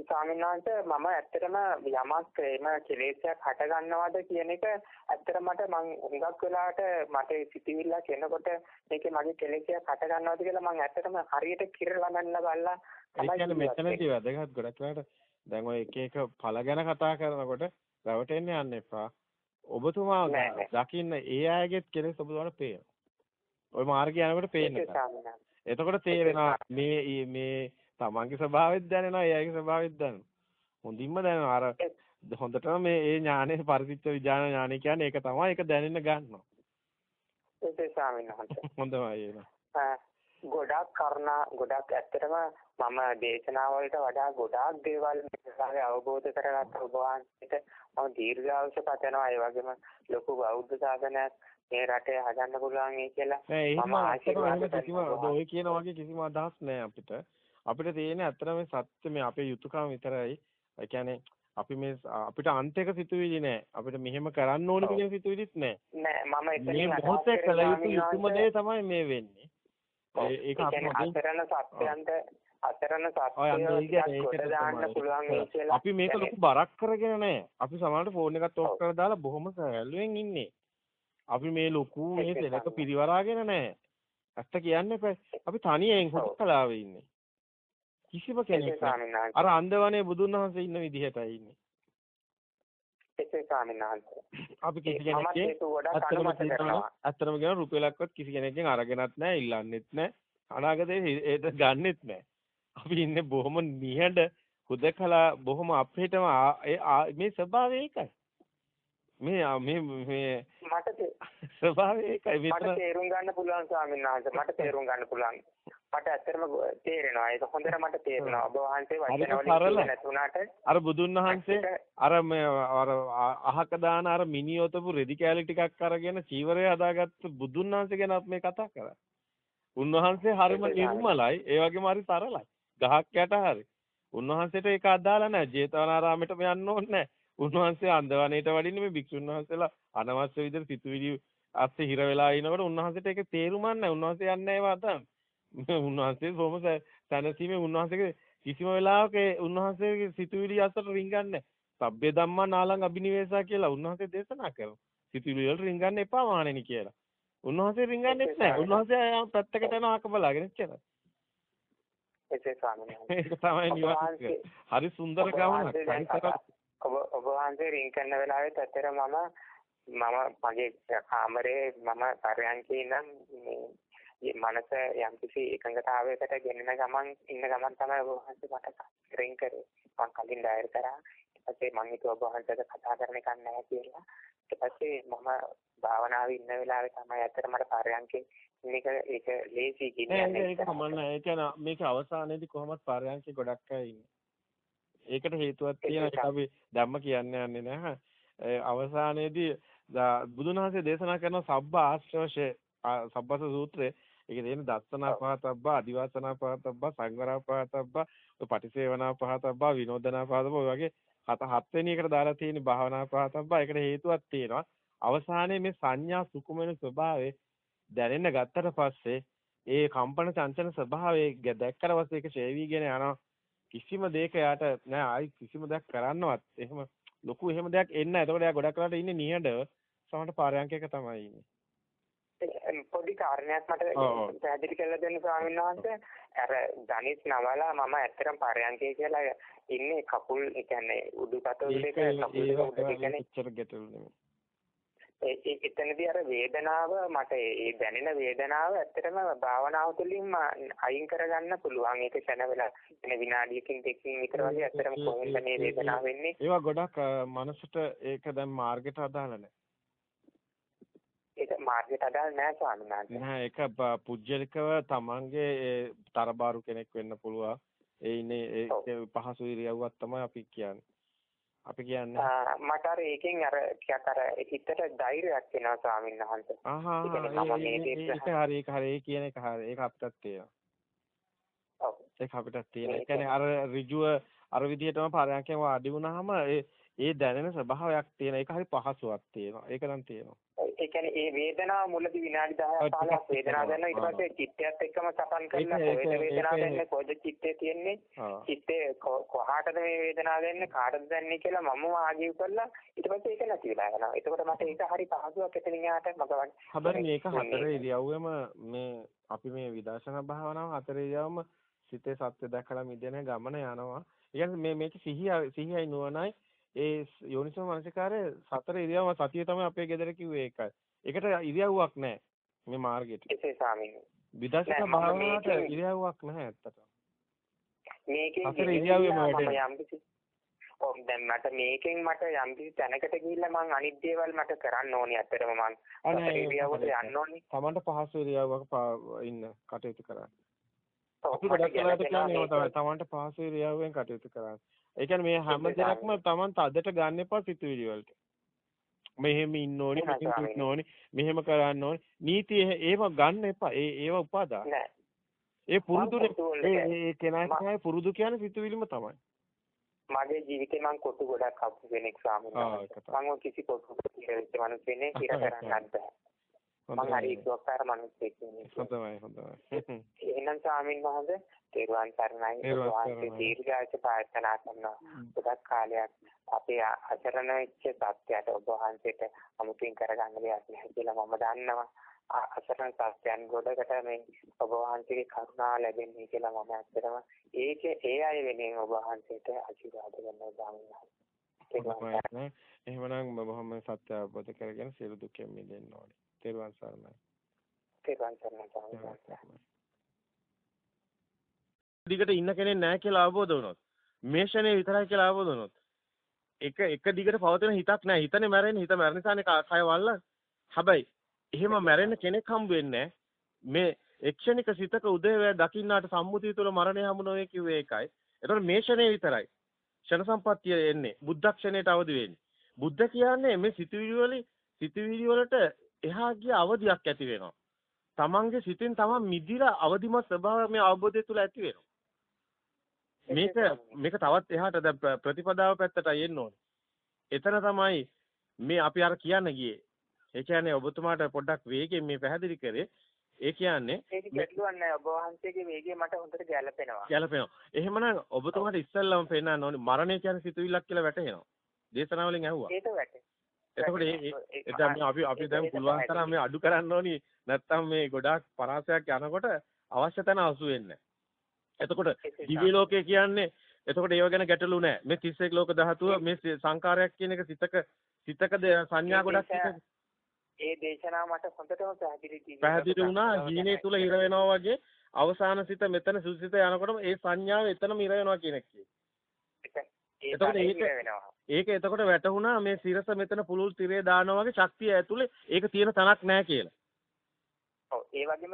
ස්වාමීන් වහන්සේ මම ඇත්තටම යමක් එම කෙලෙසයක් හට ගන්නවද කියන එක ඇත්තට මට මං හුඟක් වෙලාවට මට සිතිවිල්ලක් එනකොට මේකේ මගේ කෙලෙසයක් හට ගන්නවද කියලා මං ඇත්තටම හරියට කිරලා ගන්න බලලා තමයි කියන්නේ මෙතනදී වැදගත් ගොඩක් වෙලාවට දැන් ඔය එක එක ඵල ගැන කතා කරනකොට රැවටෙන්න යන්න එපා. ඔබතුමා දකින්න ඒ අයගෙත් කෙලෙස් ඔබතුමාට පේනවා. ওই මාර්ගය යනකොට පේන්න. එතකොට තේරෙනවා මේ මේ තමන්ගේ ස්වභාවයත් දැනෙනවා එයාගේ ස්වභාවයත් දැනෙනවා. හොඳින්ම දැනෙනවා අර හොඳටම මේ ඒ ඥානේ පරිචිත්ත විඥාන ඥානේ කියන්නේ ඒක තමයි ඒක දැනෙන්න ගන්නවා. ඒක ස්වාමීන් වහන්සේ. හොඳමයි ඒක. ගොඩක් කරුණා ගොඩක් ඇත්තටම මම දේශනාවලට වඩා ගොඩාක් දේවල් මේකාගේ අවබෝධ කරගත්ත ඔබ වහන්සේට මම දීර්ඝායුෂ පතනවා ඒ වගේම ලොකු බෞද්ධ සාධනයක් මේ රටේ හදන්න පුළුවන් ඒ කියලා මම ආශිර්වාද කරනවා ඔය කියන වගේ කිසිම අදහස් නැහැ අපිට අපිට තියෙන්නේ ඇත්තටම සත්‍ය මේ අපේ යුතුයකම විතරයි. ඒ කියන්නේ අපි මේ අපිට අන්තික සිතුවිලි නෑ. අපිට මෙහෙම කරන්න ඕනේ කියන සිතුවිලිත් නෑ. නෑ මම එතනින් මේ මොහොතේ කළ යුතු යුතුම දේ තමයි මේ වෙන්නේ. ඒක අපි අතරන සත්‍යයන්ට අතරන සත්‍යය. අපි මේක ලොකු බරක් කරගෙන නෑ. අපි සමහරවිට ෆෝන් එකත් ඔෆ් කරලා දාලා බොහොම සැලුවෙන් ඉන්නේ. අපි මේ ලොකු මේ සෙනක පිරිවරාගෙන නෑ. ඇත්ත කියන්නේ අපි තනියෙන් හුදකලාවේ ඉන්නේ. කිසිම කෙනෙක් අර අන්දවනේ බුදුන් වහන්සේ ඉන්න විදිහටයි ඉන්නේ. ඒකේ ස්වාමීනාන්ත. අපි කිසි කෙනෙක්ගේ අත්‍තරම කියන රුපියලක්වත් කිසි කෙනෙක්ගෙන් අරගෙනත් නැහැ, ඉල්ලන්නෙත් නැහැ. අනාගතේ ඒක ගන්නෙත් නැහැ. අපි ඉන්නේ බොහොම නිහඬ හුදකලා බොහොම අපිටම මේ ස්වභාවය ඒකයි. මේ මේ මේ මට ස්වභාවය ඒකයි මට තේරුම් ගන්න පුළුවන් ස්වාමීන් වහන්සේ මට තේරුම් ගන්න පුළුවන් මට ඇත්තටම තේරෙනවා ඒක හොඳට මට තේරෙනවා ඔබ වහන්සේ වචන වලින් නැතුණාට අර බුදුන් වහන්සේ අර අර අහක දාන අර මිනියොතපු රෙදි කෑලි ටිකක් අරගෙන චීවරය හදාගත්ත බුදුන් වහන්සේ ගැන මේ කතා කරා. උන්වහන්සේ හරිම නිර්මලයි ඒ වගේම හරි සරලයි. ගහක් යට හරි. උන්වහන්සේට ඒක අදාළ නැහැ. ජේතවනාරාමයට යන්න ඕනේ නැහැ. උන්වහන්සේ අන්දවණේට වඩින්නේ මේ භික්ෂුන් වහන්සේලා අනවශ්‍ය විදිහට සිතුවිලි අස්සේ හිර වෙලා ඉනකොට උන්වහන්සේට ඒක තේරුමක් නැහැ. උන්වහන්සේ යන්නේ අතන. උන්වහන්සේ බොහොම සැනසීමේ උන්වහන්සේගේ කිසිම වෙලාවක උන්වහන්සේගේ සිතුවිලි අසට රිංගන්නේ සබ්බේ ධම්මා නාලං අබිනිවේසා කියලා උන්වහන්සේ දේශනා කරනවා. සිතුවිලි වල රිංගන්න එපා මානෙනි කියලා. උන්වහන්සේ රිංගන්නේ නැහැ. උන්වහන්සේ පැත්තකට යනවා අක බලාගෙන ඉච්චරයි. එසේ ස්වාමීනි. ඒක තමයි නිවන් හරි සුන්දර ගමනක්. ඔබ ඔබ වහන්සේ රින් කරන වෙලාවෙත් ඇත්තට මම මම මගේ කාමරේ මම පරයන්කේ ඉඳන් මේ මනස යම්කිසි එකඟතාවයකට ගෙනෙන ගමන් ඉන්න ගමන් තමයි ඔබ වහන්සේ මට රින් කරේ. මම කලින් ඩයර් කරා. ඊට පස්සේ මම හිතුවා ඔබ වහන්සේට කතා කරන්න එකක් නැහැ කියලා. ඊට පස්සේ මම භාවනාවේ ඉන්න වෙලාවේ තමයි ඇත්තට මට පරයන්කේ මේක ඒක ලේසි කියන්නේ ඒක සමන්න ඒ කියන්නේ මේක අවසානයේදී කොහොමත් පරයන්කේ ගොඩක් අය ඉන්නේ. ඒකට හේතුවක් තියෙනවා ඒක අපි ධම්ම කියන්නේ යන්නේ නැහැ. අවසානයේදී බුදුන් වහන්සේ දේශනා කරන සබ්බ ආශ්‍රවශේ සබ්බස සූත්‍රයේ. ඒකේ තියෙන දස්සනා පහතබ්බා අදිවාසනා පහතබ්බා සංවරා පහතබ්බා පටිසේවනා පහතබ්බා විනෝදනා පහතබ්බා ඔය වගේ හත හත්වෙනි එකට දාලා තියෙන භාවනා පහතබ්බා. ඒකට හේතුවක් තියෙනවා අවසානයේ මේ සංඥා සුකුමන ස්වභාවය දැනෙන්න ගත්තට පස්සේ ඒ කම්පන චංචන ස්වභාවය දැක්කට පස්සේ ඒක ෂේවිගෙන යනවා. කිසිම දෙයක යාට නෑ. ආයි කිසිම දෙයක් කරන්නවත් එහෙම ලොකු එහෙම දෙයක් එන්නේ නැහැ. එතකොට එයා ගොඩක් වෙලාට ඉන්නේ නිහඬව. සමහරට පාරයන්කයක තමයි ඉන්නේ. පොඩි කාරණයක් මට පැහැදිලි කරලා දෙන්න ස්වාමීන් වහන්සේ. අර ධනිස් නවලා මම ඇත්තටම පාරයන්කේ කියලා ඉන්නේ කකුල් ඒ කියන්නේ උඩුකටවල දෙක කකුල් උඩ කියන්නේ. ඒ එතනදී අර වේදනාව මට ඒ දැනෙන වේදනාව ඇත්තටම භාවනාව තුළින් අයින් කරගන්න පුළුවන්. ඒක ක්ෂණ වෙලා එන විනාඩියකින් දෙකකින් විතර වගේ ඇත්තටම කොහොමද මේ වේදනාව වෙන්නේ? ඒවා ගොඩක් මනසට ඒක දැන් මාර්ගයට අදාළ නැහැ ඒක මාර්ගයට අදාළ නැහැ ස්වාමීන් වහන්සේ. නෑ ඒක පුජ්‍යලිකව තමන්ගේ තරබාරු කෙනෙක් වෙන්න පුළුවන්. ඒ ඉන්නේ ඒ පහසු ඉරියව්වක් තමයි අපි කියන්නේ අපි කියන්නේ මට අර ඒකෙන් අර ටිකක් අර හිතට ධෛර්යයක් එනවා ස්වාමීන් වහන්සේ. ආහා ඒක හරි ඒක හරි ඒ කියන එක හරි ඒක අපිටත් තියෙනවා. ඔව්. ඒක අපිටත් තියෙනවා. ඒ කියන්නේ අර ඍජුව අර විදිහටම පරයන්කම වාඩි වුණාම ඒ ඒ දැනෙන ස්වභාවයක් තියෙන ඒක හරි පහසුවක් තියෙනවා. ඒක නම් තියෙනවා. ඒ කියන්නේ ඒ වේදනාව මුලදී විනාඩි 10ක් 15ක් වේදනාව දැනෙනවා ඊට පස්සේ චිත්තයත් එක්කම සපන් කරලා කොහෙද වේදනාව දැනෙන්නේ කොහෙද චිත්තේ තියෙන්නේ චිත්තේ කොහාටද මේ වේදනාව දැනෙන්නේ කාටද දැනෙන්නේ කියලා මම ආගිව් කරලා ඊට පස්සේ ඒක නැති වෙලා යනවා. එතකොට මට ඒක හරි පහසුවක් එතනින් යාට මගවන්න. හැබැයි මේක හතර ඉරියව්වෙම මේ අපි මේ විදර්ශනා භාවනාව හතර ඉරියව්වම සිතේ සත්‍ය දැකලා මිදෙන ගමන යනවා. ඒ කියන්නේ මේ මේක සිහිය සිහියයි නුවණයි ඒ යෝනිසෝ මනසිකාරය සතර ඉරියව්ව සතිය තමයි අපේ ගෙදර කිව්වේ ඒකයි. ඒකට ඉරියව්වක් නැහැ මේ මාර්ගෙට. ඒසේ ස්වාමීන්. විදර්ශනා භාවනාවට ඉරියව්වක් නැහැ ඇත්තට. මේකේ සතර ඉරියව්වෙම වැඩේ. ඔව් දැන් මට මේකෙන් මට යම් කිසි තැනකට ගිහිල්ලා මං අනිත් දේවල් මට කරන්න ඕනි ඇත්තටම මං අනේ ඉරියව්වට යන්න ඕනි. Tamanට පහසු ඉරියව්වක ඉන්න කටයුතු කරන්න. අපි ගොඩක් වෙලාවට කියන්නේ තමයි Tamanට පහසු ඉරියව්වෙන් කටයුතු කරන්න. ඒ කියන්නේ මේ හැම දෙයක්ම Taman තදට ගන්න එපා සිතුවිලි වලට. මෙහෙම ඉන්න ඕනි, මෙහෙම ඉන්න ඕනි, මෙහෙම කරන්න ඕනි. නීති ඒව ගන්න එපා. ඒ ඒව උපාදාන. ඒ පුරුදුනේ ඒ ඒ කෙනාගේ පුරුදු කියන්නේ සිතුවිලිම තමයි. මගේ ජීවිතේ මං කොටු ගොඩක් අපු කෙනෙක් ස්වාමීන් වහන්සේ. මම කිසි කොටුක කියලා වෙච්ච මිනිස්සු කෙනෙක් කියලා කරන්නත් බෑ. මම හරි ඉක්වක්කාර මිනිස්සෙක් නෙමෙයි. හොඳයි හොඳයි. එහෙනම් ස්වාමීන් වහන්සේ තෙරුවන් සරණයි වහන්සේ දීර්ඝායස ප්‍රාර්ථනා කරනවා. ගොඩක් කාලයක් අපේ අසරණ වෙච්ච සත්‍යයට ඔබ වහන්සේට අමුතින් කරගන්න දෙයක් නැහැ කියලා මම දන්නවා. අසරණ සත්‍යයන් ගොඩකට මේ ඔබ වහන්සේගේ කරුණාව ලැබෙන්නේ කියලා මම ඇත්තටම ඒකේ ඒ අය වෙනුවෙන් ඔබ වහන්සේට ආශිර්වාද කරනවා ගාමිණී. එහෙමනම් බොහොම සත්‍ය අවබෝධ කරගෙන සියලු දුකෙන් මිදෙන්න ඕනේ. තෙරුවන් සරණයි. තෙරුවන් සරණයි. දිගට ඉන්න කෙනෙක් නැහැ කියලා අවබෝධ වුණොත් මේ ෂනේ විතරයි කියලා අවබෝධ වුණොත් එක එක දිගට පවතින හිතක් නැහැ හිතනේ මැරෙන්නේ හිත මැරෙන නිසානේ කය වල්ල හැබැයි එහෙම මැරෙන්න කෙනෙක් හම්බ වෙන්නේ මේ එක්ෂණික සිතක උදේවැය දකින්නාට සම්මුතිය තුළ මරණය හමු නොවේ කිව්වේ ඒකයි එතකොට මේ ෂනේ විතරයි ෂණ සම්පත්තිය එන්නේ බුද්ධ ක්ෂණයට අවදි වෙන්නේ බුද්ධ කියන්නේ මේ සිතුවිලි වල සිතුවිලි වලට එහා ගිය අවදියක් ඇති වෙනවා. තමන්ගේ සිතෙන් තමන් මිදිලා අවදිමත් ස්වභාවය මේ අවබෝධය තුළ ඇති වෙනවා. මේක මේක තවත් එහාට දැන් ප්‍රතිපදාව පැත්තටයි එන්න ඕනේ. එතන තමයි මේ අපි අර කියන්න ගියේ. ඒ කියන්නේ ඔබතුමාට පොඩ්ඩක් වේගෙන් මේ පැහැදිලි කරේ. ඒ කියන්නේ ඒක ගැටලුවක් නෑ ඔබ වහන්සේගේ වේගය මට හොඳට ගැලපෙනවා. ගැලපෙනවා. එහෙමනම් ඔබතුමාට ඉස්සෙල්ලම පේන්න ඕනේ මරණය කියන්නේ සිතුවිල්ලක් කියලා වැටහෙනවා. දේශනාවලින් ඇහුවා. ඒක වැටේ. එතකොට ඒ දැන් අපි අපි දැන් පුළුවන් තරම් මේ අඩු කරන්න ඕනි නැත්තම් මේ ගොඩාක් පරාසයක් යනකොට අවශ්‍ය තැන අසු වෙන්නේ එතකොට දිව්‍ය ලෝකය කියන්නේ එතකොට ඒව ගැන ගැටලු නැහැ. මේ 31 ලෝක ධාතුව මේ සංකාරයක් කියන එක සිතක සිතක සංඥා ගොඩක් ඒ දේශනාව මට හොඳටම පැහැදිලි. පැහැදිලි වුණා හීනේ තුල හිර වෙනවා වගේ අවසාන සිත මෙතන සුසිත යනකොටම ඒ සංඥාව එතනම හිර වෙනවා කියන එක. එතකොට ඒක-. ඒක එතකොට වැටහුණා මේ සිරස මෙතන පුළුල් තිරේ දානවා වගේ ශක්තිය ඇතුලේ ඒක තියෙන තනක් නැහැ කියලා. ඔව් ඒ වගේම